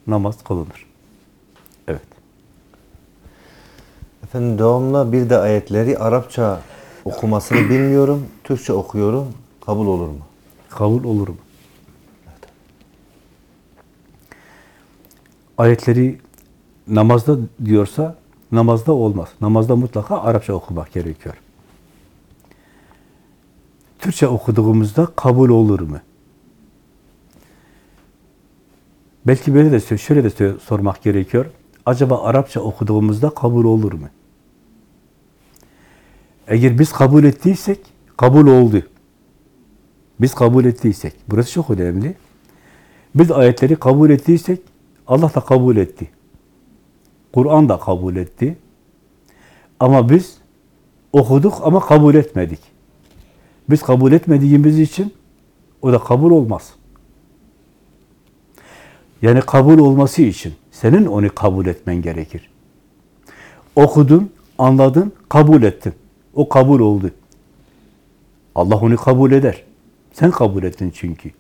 namaz kılınır. Evet. Efendim devamlı bir de ayetleri Arapça okumasını bilmiyorum. Türkçe okuyorum. Kabul olur mu? Kabul olur mu? Ayetleri namazda diyorsa namazda olmaz. Namazda mutlaka Arapça okumak gerekiyor. Türkçe okuduğumuzda kabul olur mu? Belki böyle de şöyle de sormak gerekiyor. Acaba Arapça okuduğumuzda kabul olur mu? Eğer biz kabul ettiysek kabul oldu. Biz kabul ettiysek, burası çok önemli. Biz ayetleri kabul ettiysek Allah da kabul etti. Kur'an da kabul etti. Ama biz okuduk ama kabul etmedik. Biz kabul etmediğimiz için o da kabul olmaz. Yani kabul olması için senin onu kabul etmen gerekir. Okudun, anladın, kabul ettin. O kabul oldu. Allah onu kabul eder. Sen kabul ettin çünkü.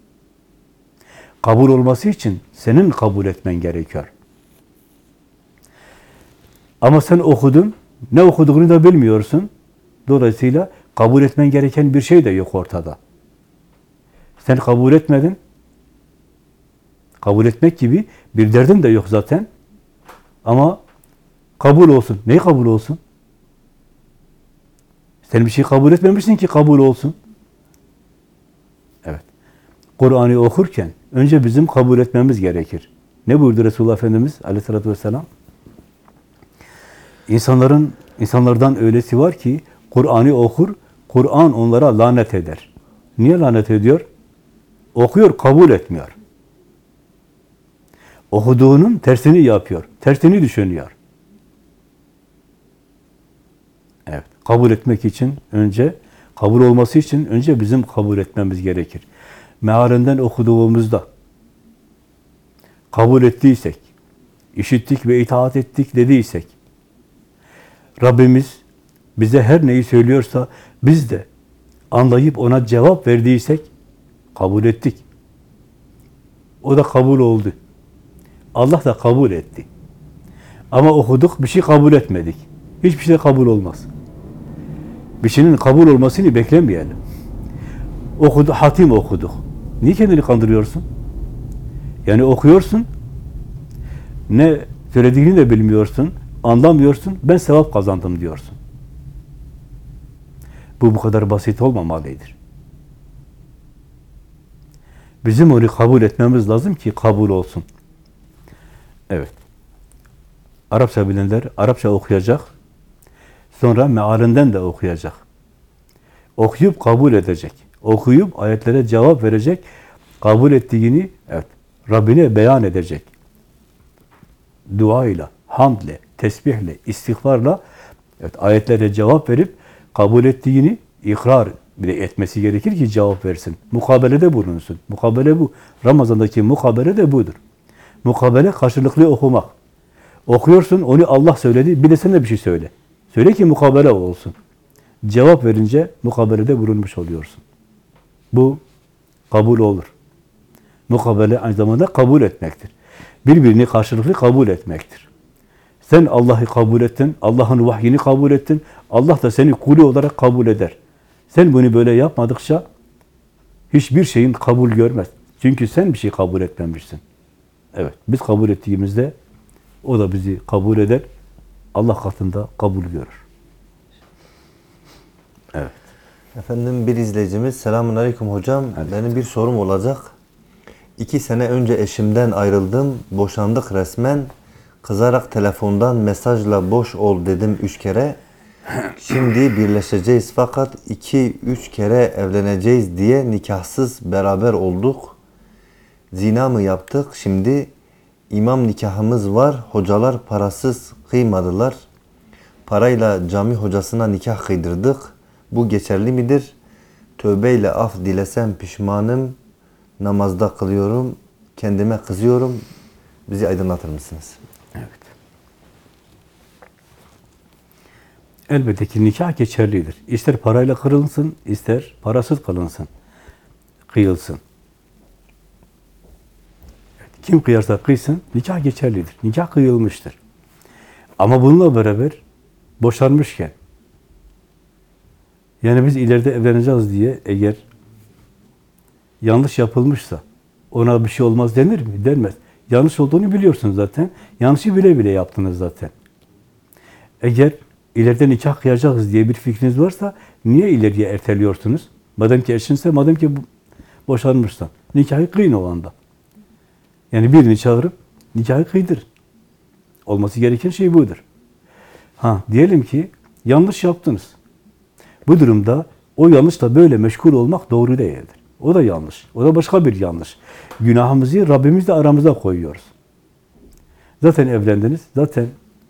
Kabul olması için senin kabul etmen gerekiyor. Ama sen okudun, ne okuduğunu da bilmiyorsun. Dolayısıyla kabul etmen gereken bir şey de yok ortada. Sen kabul etmedin. Kabul etmek gibi bir derdin de yok zaten. Ama kabul olsun. Neyi kabul olsun? Sen bir şey kabul etmemişsin ki kabul olsun. Evet. Kur'an'ı okurken önce bizim kabul etmemiz gerekir. Ne buyurdu Resulullah Efendimiz aleyhissalatü vesselam? İnsanların, insanlardan öylesi var ki Kur'an'ı okur, Kur'an onlara lanet eder. Niye lanet ediyor? Okuyor, kabul etmiyor. Okuduğunun tersini yapıyor, tersini düşünüyor. Evet, kabul etmek için önce, kabul olması için önce bizim kabul etmemiz gerekir. Mealinden okuduğumuzda kabul ettiysek, işittik ve itaat ettik dediysek, Rabbimiz bize her neyi söylüyorsa biz de anlayıp ona cevap verdiysek kabul ettik. O da kabul oldu. Allah da kabul etti. Ama okuduk, bir şey kabul etmedik. Hiçbir şey kabul olmaz. Bir şeyin kabul olmasını beklemeyelim. Okudu, hatim okuduk. Niye kendini kandırıyorsun? Yani okuyorsun, ne söylediğini de bilmiyorsun, anlamıyorsun, ben sevap kazandım diyorsun. Bu bu kadar basit olmamalıdır. Bizim onu kabul etmemiz lazım ki kabul olsun. Evet. Arapça bilenler Arapça okuyacak. Sonra mealinden de okuyacak. Okuyup kabul edecek. Okuyup ayetlere cevap verecek. Kabul ettiğini evet, Rabbine beyan edecek. Duayla, hamdle, tesbihle, istiğfarla evet, ayetlere cevap verip kabul ettiğini ikrar bile etmesi gerekir ki cevap versin. Mukabelede bulunsun. Mukabele bu. Ramazan'daki mukabele de budur. Mukabele karşılıklı okumak. Okuyorsun, onu Allah söyledi, bir de sen de bir şey söyle. Söyle ki mukabele olsun. Cevap verince mukabelede bulunmuş oluyorsun. Bu kabul olur. Mukabele aynı zamanda kabul etmektir. Birbirini karşılıklı kabul etmektir. Sen Allah'ı kabul ettin, Allah'ın vahyini kabul ettin, Allah da seni kulü olarak kabul eder. Sen bunu böyle yapmadıkça hiçbir şeyin kabul görmez. Çünkü sen bir şey kabul etmemişsin. Evet, biz kabul ettiğimizde o da bizi kabul eder. Allah katında kabul görür. Evet. Efendim bir izleyicimiz selamun aleyküm hocam. Benim bir sorum olacak. İki sene önce eşimden ayrıldım. Boşandık resmen. Kızarak telefondan mesajla boş ol dedim üç kere. Şimdi birleşeceğiz fakat iki üç kere evleneceğiz diye nikahsız beraber olduk. Zina mı yaptık? Şimdi imam nikahımız var. Hocalar parasız kıymadılar. Parayla cami hocasına nikah kıydırdık. Bu geçerli midir? Tövbeyle af dilesem pişmanım. Namazda kılıyorum. Kendime kızıyorum. Bizi aydınlatır mısınız? Evet. Elbette ki nikah geçerlidir. İster parayla kırılsın, ister parasız kılınsın, kıyılsın. Kim kıyarsa kıysın, nikah geçerlidir. Nikah kıyılmıştır. Ama bununla beraber boşanmışken, yani biz ileride evleneceğiz diye eğer yanlış yapılmışsa ona bir şey olmaz denir mi? Denmez. Yanlış olduğunu biliyorsunuz zaten. Yanlışı bile bile yaptınız zaten. Eğer ileride nikah kıyacağız diye bir fikriniz varsa niye ileriye erteliyorsunuz? Madem ki eşinse, madem ki boşanmışsan. Nikahı kıyın o anda. Yani birini çağırıp nikahı kıydır. Olması gereken şey budur. Ha diyelim ki yanlış yaptınız. Bu durumda o yanlışla böyle meşgul olmak doğru değildir. O da yanlış. O da başka bir yanlış. Günahımızı Rabbimizle aramıza koyuyoruz. Zaten evlendiniz, zaten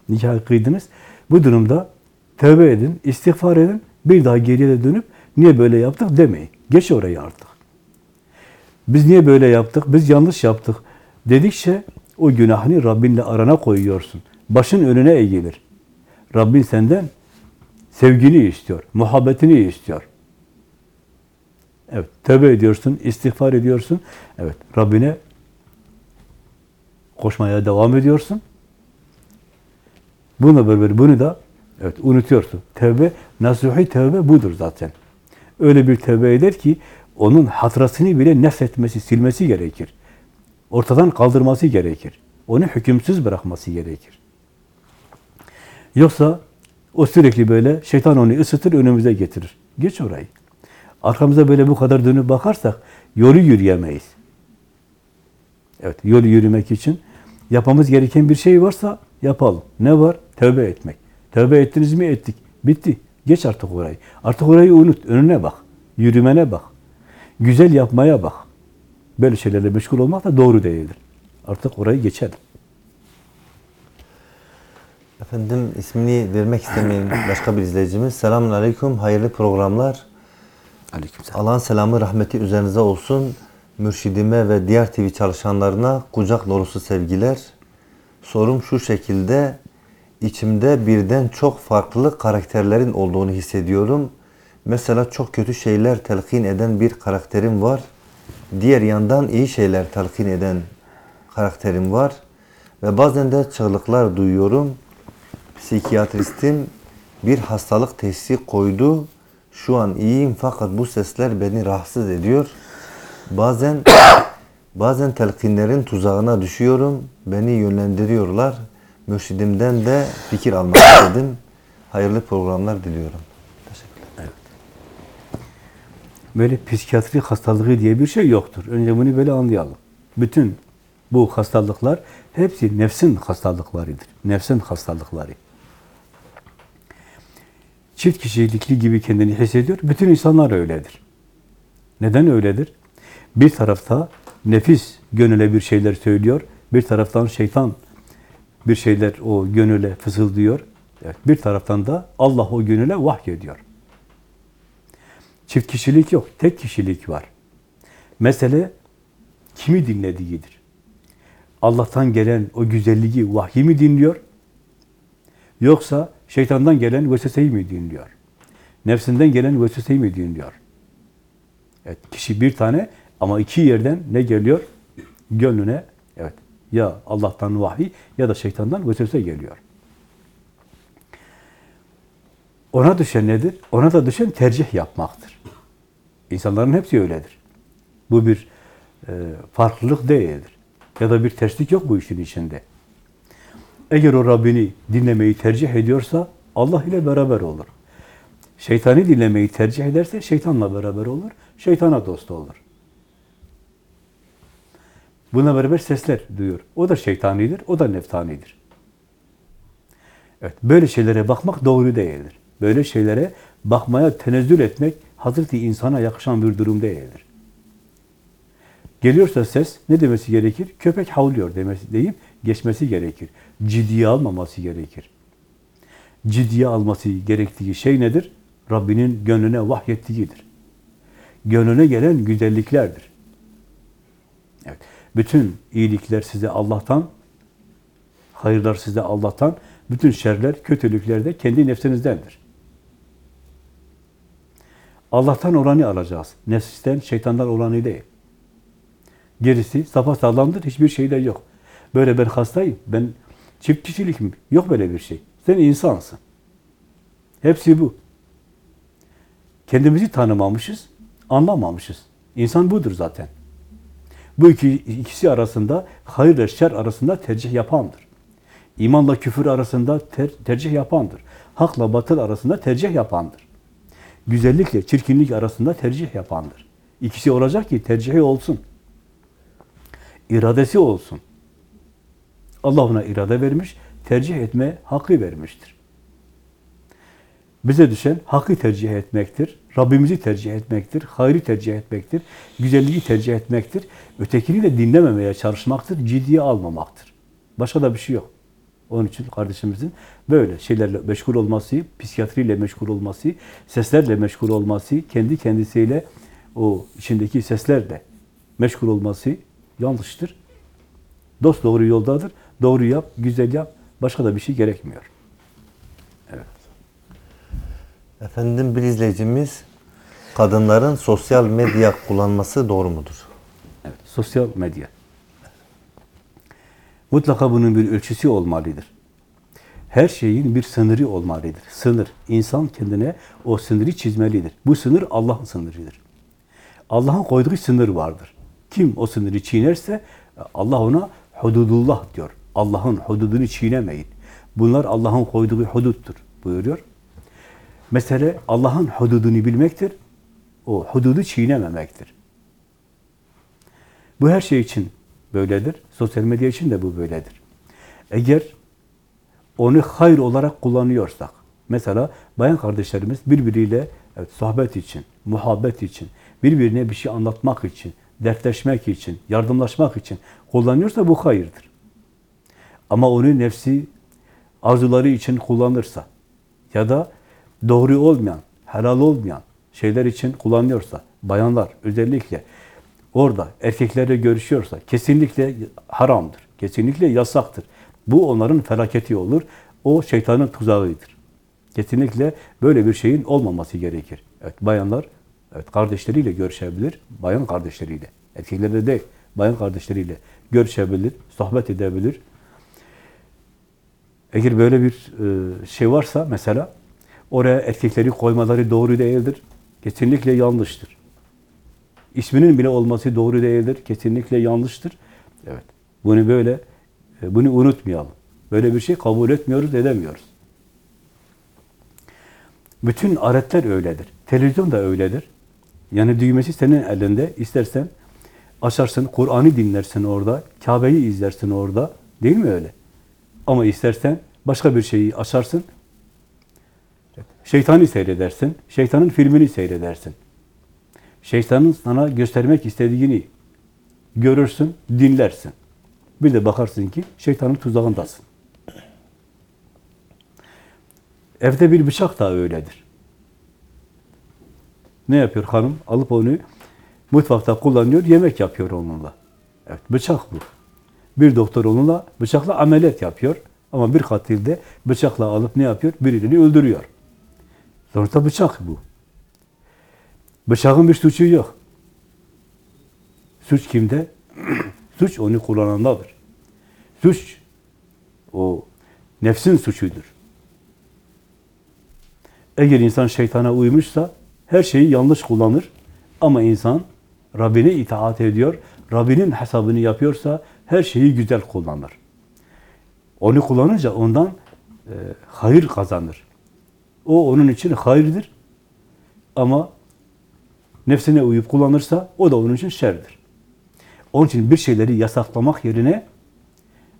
nikah kıydınız. Bu durumda tövbe edin, istiğfar edin. Bir daha geriye de dönüp niye böyle yaptık demeyin. Geç orayı artık. Biz niye böyle yaptık? Biz yanlış yaptık. Dedikçe o günahını Rabbinle arana koyuyorsun. Başın önüne eğilir. Rabbin senden sevgini istiyor, muhabbetini istiyor. Evet, tövbe ediyorsun, istiğfar ediyorsun. Evet, Rabbine koşmaya devam ediyorsun. Bununla beraber bunu da evet unutuyorsun. Tevbe, nasuhi tevbe budur zaten. Öyle bir tevbe eder ki onun hatırasını bile nefretmesi, silmesi gerekir. Ortadan kaldırması gerekir. Onu hükümsüz bırakması gerekir. Yoksa o sürekli böyle şeytan onu ısıtır önümüze getirir. Geç orayı. Arkamıza böyle bu kadar dönüp bakarsak yolu yürüyemeyiz. Evet, yolu yürümek için yapmamız gereken bir şey varsa yapalım. Ne var? Tövbe etmek. Tövbe ettiniz mi? Ettik. Bitti. Geç artık orayı. Artık orayı unut. Önüne bak. Yürümene bak. Güzel yapmaya bak. Böyle şeylerle meşgul olmak da doğru değildir. Artık orayı geçelim. Efendim ismini vermek istemeyen başka bir izleyicimiz. Selamun Aleyküm, hayırlı programlar. Aleykümselam. Allah'ın selamı, rahmeti üzerinize olsun. Mürşidime ve diğer TV çalışanlarına kucak dolusu sevgiler. Sorum şu şekilde, içimde birden çok farklı karakterlerin olduğunu hissediyorum. Mesela çok kötü şeyler telkin eden bir karakterim var. Diğer yandan iyi şeyler telkin eden karakterim var. Ve bazen de çığlıklar duyuyorum. Psikiyatristim bir hastalık teşhisi koydu. Şu an iyiyim fakat bu sesler beni rahatsız ediyor. Bazen [coughs] bazen telkinlerin tuzağına düşüyorum. Beni yönlendiriyorlar. Mürşidimden de fikir almak istedim. Hayırlı programlar diliyorum. Teşekkürler. Böyle psikiyatri hastalığı diye bir şey yoktur. Önce bunu böyle anlayalım. Bütün bu hastalıklar hepsi nefsin hastalıklarıdır. Nefsin hastalıkları. Çift kişilikli gibi kendini hissediyor. Bütün insanlar öyledir. Neden öyledir? Bir tarafta nefis gönüle bir şeyler söylüyor. Bir taraftan şeytan bir şeyler o gönüle fısıldıyor. Evet, bir taraftan da Allah o gönüle vahyediyor. Çift kişilik yok, tek kişilik var. Mesele kimi dinlediğidir. Allah'tan gelen o güzelliği, vahyi mi dinliyor? Yoksa şeytandan gelen vesveseyi mi dinliyor? Nefsinden gelen vesveseyi mi dinliyor? Evet, kişi bir tane ama iki yerden ne geliyor? Gönlüne, evet, ya Allah'tan vahiy ya da şeytandan vesvese geliyor. Ona düşen nedir? Ona da düşen tercih yapmaktır. İnsanların hepsi öyledir. Bu bir e, farklılık değildir. Ya da bir terslik yok bu işin içinde. Eğer o Rabbini dinlemeyi tercih ediyorsa Allah ile beraber olur. Şeytani dinlemeyi tercih ederse şeytanla beraber olur, şeytana dost olur. Buna beraber sesler duyuyor. O da şeytanidir, o da neftanidir. Evet, böyle şeylere bakmak doğru değildir. Böyle şeylere bakmaya tenezzül etmek Hazreti insana yakışan bir durum değildir. Geliyorsa ses ne demesi gerekir? Köpek havlıyor demesi deyip geçmesi gerekir. Ciddiye almaması gerekir. Ciddiye alması gerektiği şey nedir? Rabbinin gönlüne vahyettiğidir. Gönlüne gelen güzelliklerdir. Evet. Bütün iyilikler size Allah'tan, hayırlar size Allah'tan, bütün şerler, kötülükler de kendi nefsinizdendir. Allah'tan olanı alacağız. Nefisten, şeytandan olanı değil. Gerisi sapasağlamdır, hiçbir şey de yok. Böyle ben hastayım, ben çift kişilik mi? Yok böyle bir şey. Sen insansın. Hepsi bu. Kendimizi tanımamışız, anlamamışız. İnsan budur zaten. Bu iki, ikisi arasında, hayır ile şer arasında tercih yapandır. İmanla küfür arasında ter- tercih yapandır. Hakla batıl arasında tercih yapandır. Güzellikle çirkinlik arasında tercih yapandır. İkisi olacak ki tercihi olsun. İradesi olsun. Allah ona irade vermiş, tercih etme hakkı vermiştir. Bize düşen hakkı tercih etmektir, Rabbimizi tercih etmektir, hayrı tercih etmektir, güzelliği tercih etmektir. Ötekini de dinlememeye çalışmaktır, ciddiye almamaktır. Başka da bir şey yok. Onun için kardeşimizin böyle şeylerle meşgul olması, psikiyatriyle meşgul olması, seslerle meşgul olması, kendi kendisiyle o içindeki seslerle meşgul olması yanlıştır. Dost doğru yoldadır. Doğru yap, güzel yap. Başka da bir şey gerekmiyor. Efendim bir izleyicimiz kadınların sosyal medya kullanması doğru mudur? Evet, sosyal medya. Mutlaka bunun bir ölçüsü olmalıdır. Her şeyin bir sınırı olmalıdır. Sınır. İnsan kendine o sınırı çizmelidir. Bu sınır Allah'ın sınırıdır. Allah'ın koyduğu sınır vardır. Kim o sınırı çiğnerse Allah ona hududullah diyor. Allah'ın hududunu çiğnemeyin. Bunlar Allah'ın koyduğu huduttur buyuruyor. Mesele Allah'ın hududunu bilmektir. O hududu çiğnememektir. Bu her şey için böyledir. Sosyal medya için de bu böyledir. Eğer onu hayır olarak kullanıyorsak, mesela bayan kardeşlerimiz birbiriyle evet, sohbet için, muhabbet için, birbirine bir şey anlatmak için, dertleşmek için, yardımlaşmak için kullanıyorsa bu hayırdır. Ama onu nefsi arzuları için kullanırsa ya da doğru olmayan, helal olmayan şeyler için kullanıyorsa, bayanlar özellikle orada erkeklerle görüşüyorsa kesinlikle haramdır. Kesinlikle yasaktır. Bu onların felaketi olur. O şeytanın tuzağıdır. Kesinlikle böyle bir şeyin olmaması gerekir. Evet bayanlar evet kardeşleriyle görüşebilir. Bayan kardeşleriyle. Erkeklerle değil. Bayan kardeşleriyle görüşebilir, sohbet edebilir. Eğer böyle bir e, şey varsa mesela oraya erkekleri koymaları doğru değildir. Kesinlikle yanlıştır. İsminin bile olması doğru değildir. Kesinlikle yanlıştır. Evet. Bunu böyle, e, bunu unutmayalım. Böyle bir şey kabul etmiyoruz, edemiyoruz. Bütün aletler öyledir. Televizyon da öyledir. Yani düğmesi senin elinde. İstersen açarsın, Kur'an'ı dinlersin orada, Kabe'yi izlersin orada. Değil mi öyle? Ama istersen başka bir şeyi açarsın, şeytanı seyredersin, şeytanın filmini seyredersin. Şeytanın sana göstermek istediğini görürsün, dinlersin. Bir de bakarsın ki şeytanın tuzağındasın. Evde bir bıçak da öyledir. Ne yapıyor hanım? Alıp onu mutfakta kullanıyor, yemek yapıyor onunla. Evet, bıçak bu. Bir doktor onunla bıçakla ameliyat yapıyor. Ama bir katil de bıçakla alıp ne yapıyor? Biririni öldürüyor. Sonuçta bıçak bu. Bıçağın bir suçu yok. Suç kimde? [clears throat] Suç onu kullanandadır. Suç o nefsin suçudur. Eğer insan şeytana uymuşsa her şeyi yanlış kullanır. Ama insan Rabbine itaat ediyor, Rabbinin hesabını yapıyorsa her şeyi güzel kullanır. Onu kullanınca ondan e, hayır kazanır. O onun için hayırdır. Ama nefsine uyup kullanırsa o da onun için şerdir. Onun için bir şeyleri yasaklamak yerine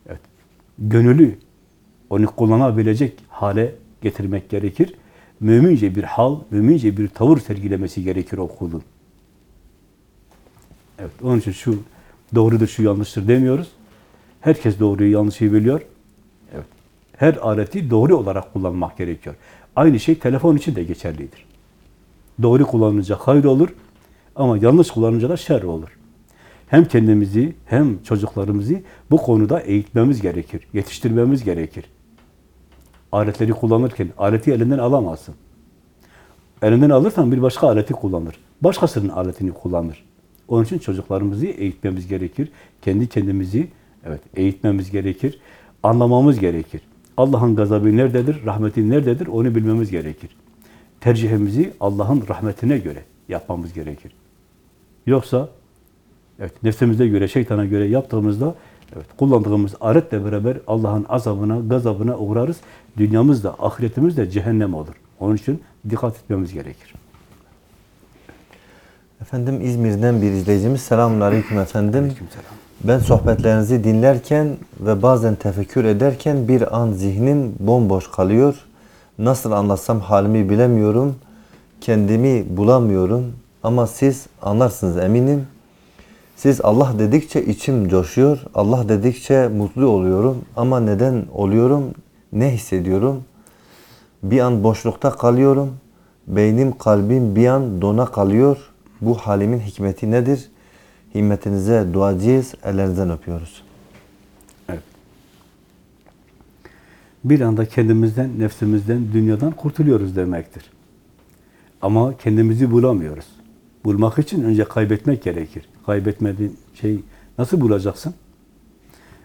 evet, gönüllü onu kullanabilecek hale getirmek gerekir. Mümince bir hal, mümince bir tavır sergilemesi gerekir o kulun. Evet, onun için şu doğrudur, şu yanlıştır demiyoruz. Herkes doğruyu, yanlışı biliyor. Evet. Her aleti doğru olarak kullanmak gerekiyor. Aynı şey telefon için de geçerlidir. Doğru kullanınca hayır olur ama yanlış kullanınca da şer olur. Hem kendimizi hem çocuklarımızı bu konuda eğitmemiz gerekir, yetiştirmemiz gerekir. Aletleri kullanırken aleti elinden alamazsın. Elinden alırsan bir başka aleti kullanır. Başkasının aletini kullanır. Onun için çocuklarımızı eğitmemiz gerekir. Kendi kendimizi evet eğitmemiz gerekir. Anlamamız gerekir. Allah'ın gazabı nerededir, rahmeti nerededir onu bilmemiz gerekir. Tercihimizi Allah'ın rahmetine göre yapmamız gerekir. Yoksa evet nefsimize göre, şeytana göre yaptığımızda evet kullandığımız aretle beraber Allah'ın azabına, gazabına uğrarız. Dünyamız da, ahiretimiz de cehennem olur. Onun için dikkat etmemiz gerekir. Efendim İzmir'den bir izleyicimiz. Selamun Aleyküm efendim. Ben sohbetlerinizi dinlerken ve bazen tefekkür ederken bir an zihnim bomboş kalıyor. Nasıl anlatsam halimi bilemiyorum. Kendimi bulamıyorum. Ama siz anlarsınız eminim. Siz Allah dedikçe içim coşuyor. Allah dedikçe mutlu oluyorum. Ama neden oluyorum? Ne hissediyorum? Bir an boşlukta kalıyorum. Beynim, kalbim bir an dona kalıyor. Bu halimin hikmeti nedir? Himmetinize duacıyız. Ellerinizden öpüyoruz. Evet. Bir anda kendimizden, nefsimizden, dünyadan kurtuluyoruz demektir. Ama kendimizi bulamıyoruz. Bulmak için önce kaybetmek gerekir. Kaybetmediğin şey nasıl bulacaksın?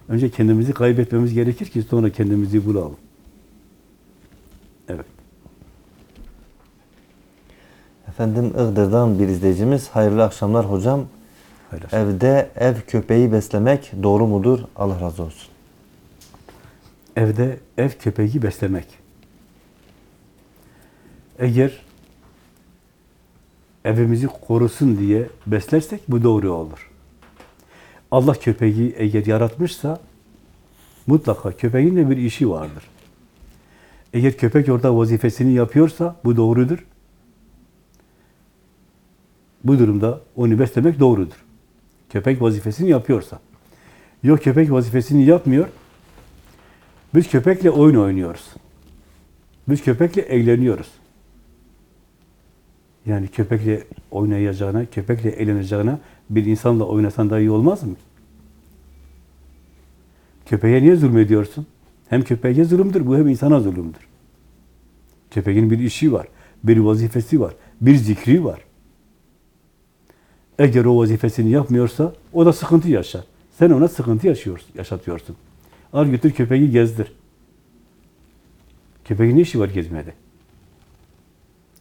Önce kendimizi kaybetmemiz gerekir ki sonra kendimizi bulalım. Efendim Iğdır'dan bir izleyicimiz. Hayırlı akşamlar hocam. Hayırlı Evde ev köpeği beslemek doğru mudur? Allah razı olsun. Evde ev köpeği beslemek. Eğer evimizi korusun diye beslersek bu doğru olur. Allah köpeği eğer yaratmışsa mutlaka köpeğin de bir işi vardır. Eğer köpek orada vazifesini yapıyorsa bu doğrudur. Bu durumda onu beslemek doğrudur. Köpek vazifesini yapıyorsa. Yok köpek vazifesini yapmıyor. Biz köpekle oyun oynuyoruz. Biz köpekle eğleniyoruz. Yani köpekle oynayacağına, köpekle eğleneceğine bir insanla oynasan daha iyi olmaz mı? Köpeğe niye zulmediyorsun? Hem köpeğe zulümdür, bu hem insana zulümdür. Köpeğin bir işi var, bir vazifesi var, bir zikri var. Eğer o vazifesini yapmıyorsa o da sıkıntı yaşar. Sen ona sıkıntı yaşıyorsun, yaşatıyorsun. Al götür köpeği gezdir. Köpeğin ne işi var gezmede?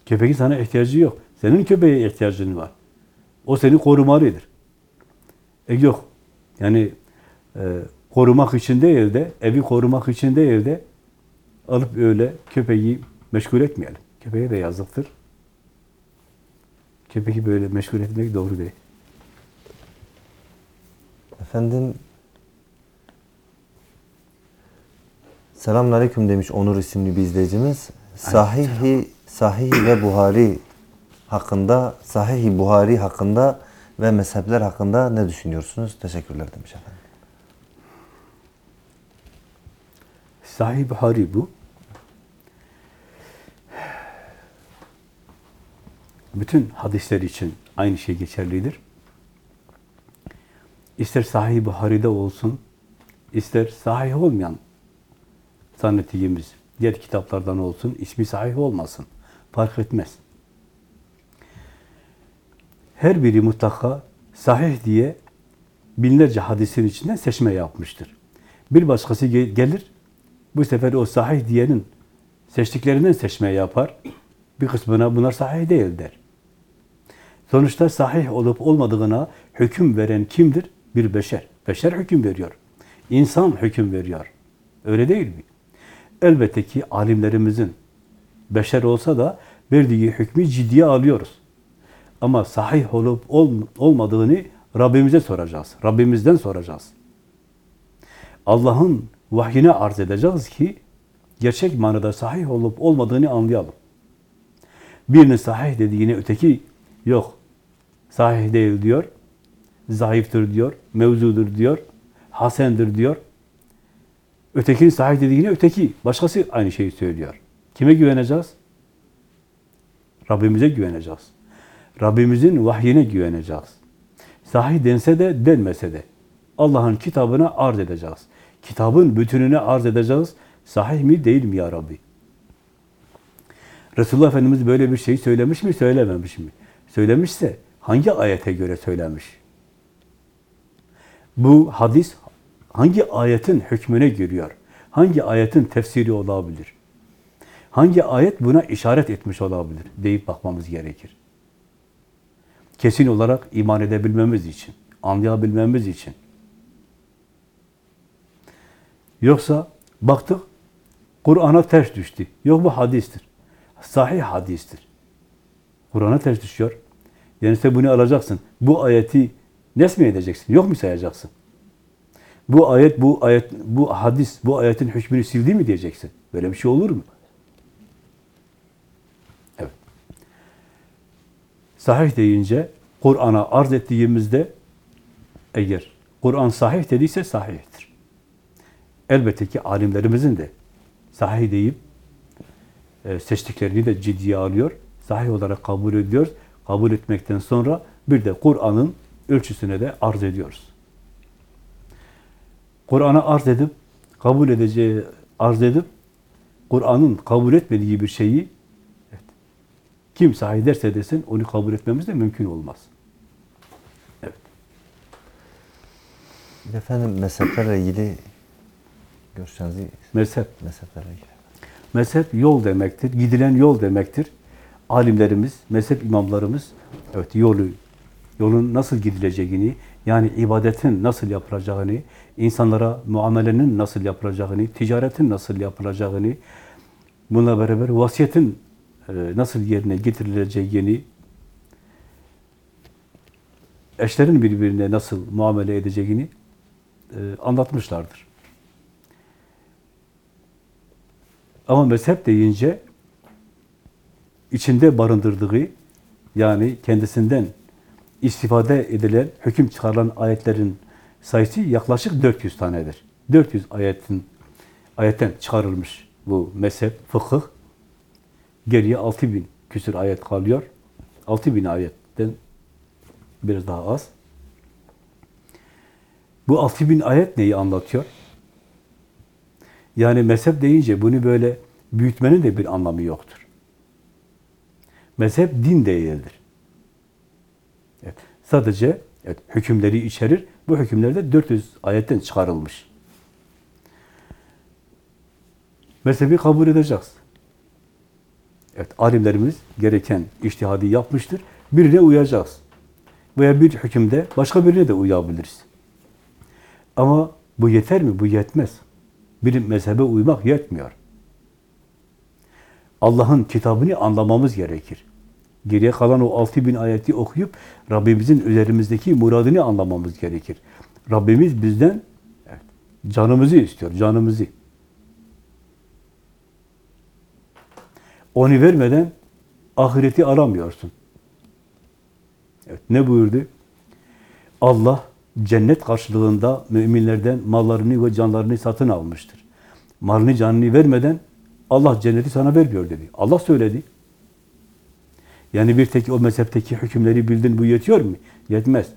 Köpeğin sana ihtiyacı yok. Senin köpeğe ihtiyacın var. O seni korumalıdır. E yok. Yani e, korumak için değil de, evi korumak için değil de alıp öyle köpeği meşgul etmeyelim. Köpeğe de yazıktır. Köpeği böyle meşgul etmek doğru değil. Efendim Selamünaleyküm demiş Onur isimli bir izleyicimiz. Sahihi Sahihi ve Buhari hakkında, Sahihi Buhari hakkında ve mezhepler hakkında ne düşünüyorsunuz? Teşekkürler demiş efendim. Sahih Buhari bu. Bütün hadisler için aynı şey geçerlidir. İster Sahih Buhari'de olsun, ister sahih olmayan zannettiğimiz diğer kitaplardan olsun, ismi sahih olmasın. Fark etmez. Her biri mutlaka sahih diye binlerce hadisin içinden seçme yapmıştır. Bir başkası ge- gelir, bu sefer o sahih diyenin seçtiklerinden seçme yapar. Bir kısmına bunlar sahih değil der. Sonuçta sahih olup olmadığına hüküm veren kimdir? Bir beşer. Beşer hüküm veriyor. İnsan hüküm veriyor. Öyle değil mi? Elbette ki alimlerimizin beşer olsa da verdiği hükmü ciddiye alıyoruz. Ama sahih olup ol- olmadığını Rabbimize soracağız. Rabbimizden soracağız. Allah'ın vahyine arz edeceğiz ki gerçek manada sahih olup olmadığını anlayalım. Birinin sahih dediğine öteki yok. Sahih değil diyor. Zayıftır diyor. Mevzudur diyor. Hasendir diyor. Ötekinin sahih dediğine öteki. Başkası aynı şeyi söylüyor. Kime güveneceğiz? Rabbimize güveneceğiz. Rabbimizin vahyine güveneceğiz. Sahih dense de denmese de Allah'ın kitabına arz edeceğiz. Kitabın bütününe arz edeceğiz. Sahih mi değil mi ya Rabbi? Resulullah Efendimiz böyle bir şey söylemiş mi, söylememiş mi? Söylemişse hangi ayete göre söylenmiş? Bu hadis hangi ayetin hükmüne giriyor? Hangi ayetin tefsiri olabilir? Hangi ayet buna işaret etmiş olabilir deyip bakmamız gerekir. Kesin olarak iman edebilmemiz için, anlayabilmemiz için. Yoksa baktık, Kur'an'a ters düştü. Yok bu hadistir. Sahih hadistir. Kur'an'a ters düşüyor. Yani sen bunu alacaksın. Bu ayeti nesmi edeceksin. Yok mu sayacaksın? Bu ayet, bu ayet, bu hadis, bu ayetin hükmünü sildi mi diyeceksin. Böyle bir şey olur mu? Evet. Sahih deyince Kur'an'a arz ettiğimizde eğer Kur'an sahih dediyse sahihtir. Elbette ki alimlerimizin de sahih deyip e, seçtiklerini de ciddiye alıyor. Sahih olarak kabul ediyoruz. Kabul etmekten sonra bir de Kur'an'ın ölçüsüne de arz ediyoruz. Kur'an'a arz edip, kabul edeceği arz edip, Kur'an'ın kabul etmediği bir şeyi evet, kim sahih derse desin onu kabul etmemiz de mümkün olmaz. Evet. Efendim mezheplerle ilgili görüşlerinizi Mezhep. mezheplerle ilgili. Mezhep yol demektir, gidilen yol demektir. Alimlerimiz, mezhep imamlarımız evet yolu yolun nasıl gidileceğini, yani ibadetin nasıl yapılacağını, insanlara muamelenin nasıl yapılacağını, ticaretin nasıl yapılacağını, bununla beraber vasiyetin e, nasıl yerine getirileceğini, eşlerin birbirine nasıl muamele edeceğini e, anlatmışlardır. Ama mezhep deyince içinde barındırdığı yani kendisinden istifade edilen, hüküm çıkarılan ayetlerin sayısı yaklaşık 400 tanedir. 400 ayetin ayetten çıkarılmış bu mezhep, fıkıh. Geriye 6000 küsur ayet kalıyor. 6000 ayetten biraz daha az. Bu 6000 ayet neyi anlatıyor? Yani mezhep deyince bunu böyle büyütmenin de bir anlamı yoktur. Mezhep din değildir. Evet, sadece evet, hükümleri içerir. Bu hükümler de 400 ayetten çıkarılmış. Mezhebi kabul edeceğiz. Evet, alimlerimiz gereken iştihadi yapmıştır. Birine uyacağız. Veya bir hükümde başka birine de uyabiliriz. Ama bu yeter mi? Bu yetmez. Bir mezhebe uymak yetmiyor. Allah'ın kitabını anlamamız gerekir. Geriye kalan o 6000 ayeti okuyup Rabbimizin üzerimizdeki muradını anlamamız gerekir. Rabbimiz bizden canımızı istiyor, canımızı. Onu vermeden ahireti aramıyorsun. Evet, ne buyurdu? Allah cennet karşılığında müminlerden mallarını ve canlarını satın almıştır. Malını canını vermeden Allah cenneti sana vermiyor dedi. Allah söyledi. Yani bir tek o mezhepteki hükümleri bildin bu yetiyor mu? Yetmez.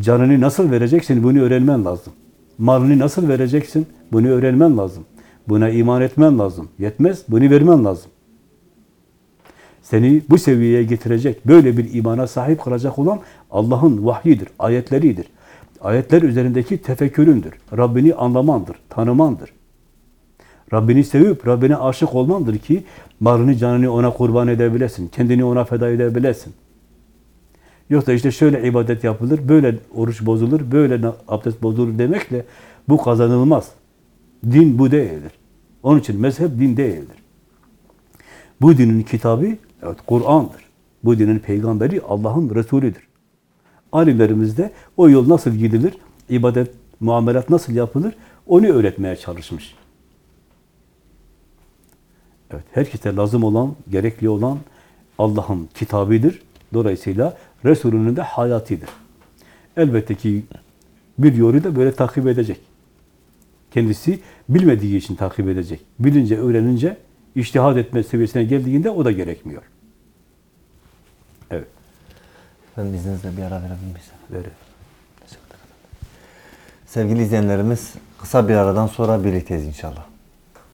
Canını nasıl vereceksin bunu öğrenmen lazım. Malını nasıl vereceksin bunu öğrenmen lazım. Buna iman etmen lazım. Yetmez bunu vermen lazım. Seni bu seviyeye getirecek, böyle bir imana sahip kılacak olan Allah'ın vahyidir, ayetleridir. Ayetler üzerindeki tefekküründür. Rabbini anlamandır, tanımandır. Rabbini sevip Rabbine aşık olmandır ki malını canını ona kurban edebilesin. Kendini ona feda edebilesin. Yoksa işte şöyle ibadet yapılır, böyle oruç bozulur, böyle abdest bozulur demekle bu kazanılmaz. Din bu değildir. Onun için mezhep din değildir. Bu dinin kitabı evet Kur'an'dır. Bu dinin peygamberi Allah'ın Resulüdür. Alimlerimiz de o yol nasıl gidilir, ibadet, muamelat nasıl yapılır onu öğretmeye çalışmış. Evet, herkese lazım olan, gerekli olan Allah'ın kitabıdır. Dolayısıyla Resulünün de hayatıdır. Elbette ki bir yolu da böyle takip edecek. Kendisi bilmediği için takip edecek. Bilince, öğrenince, iştihad etme seviyesine geldiğinde o da gerekmiyor. Evet. Ben izninizle bir ara verebilir miyiz? Verir. Sevgili izleyenlerimiz kısa bir aradan sonra birlikteyiz inşallah.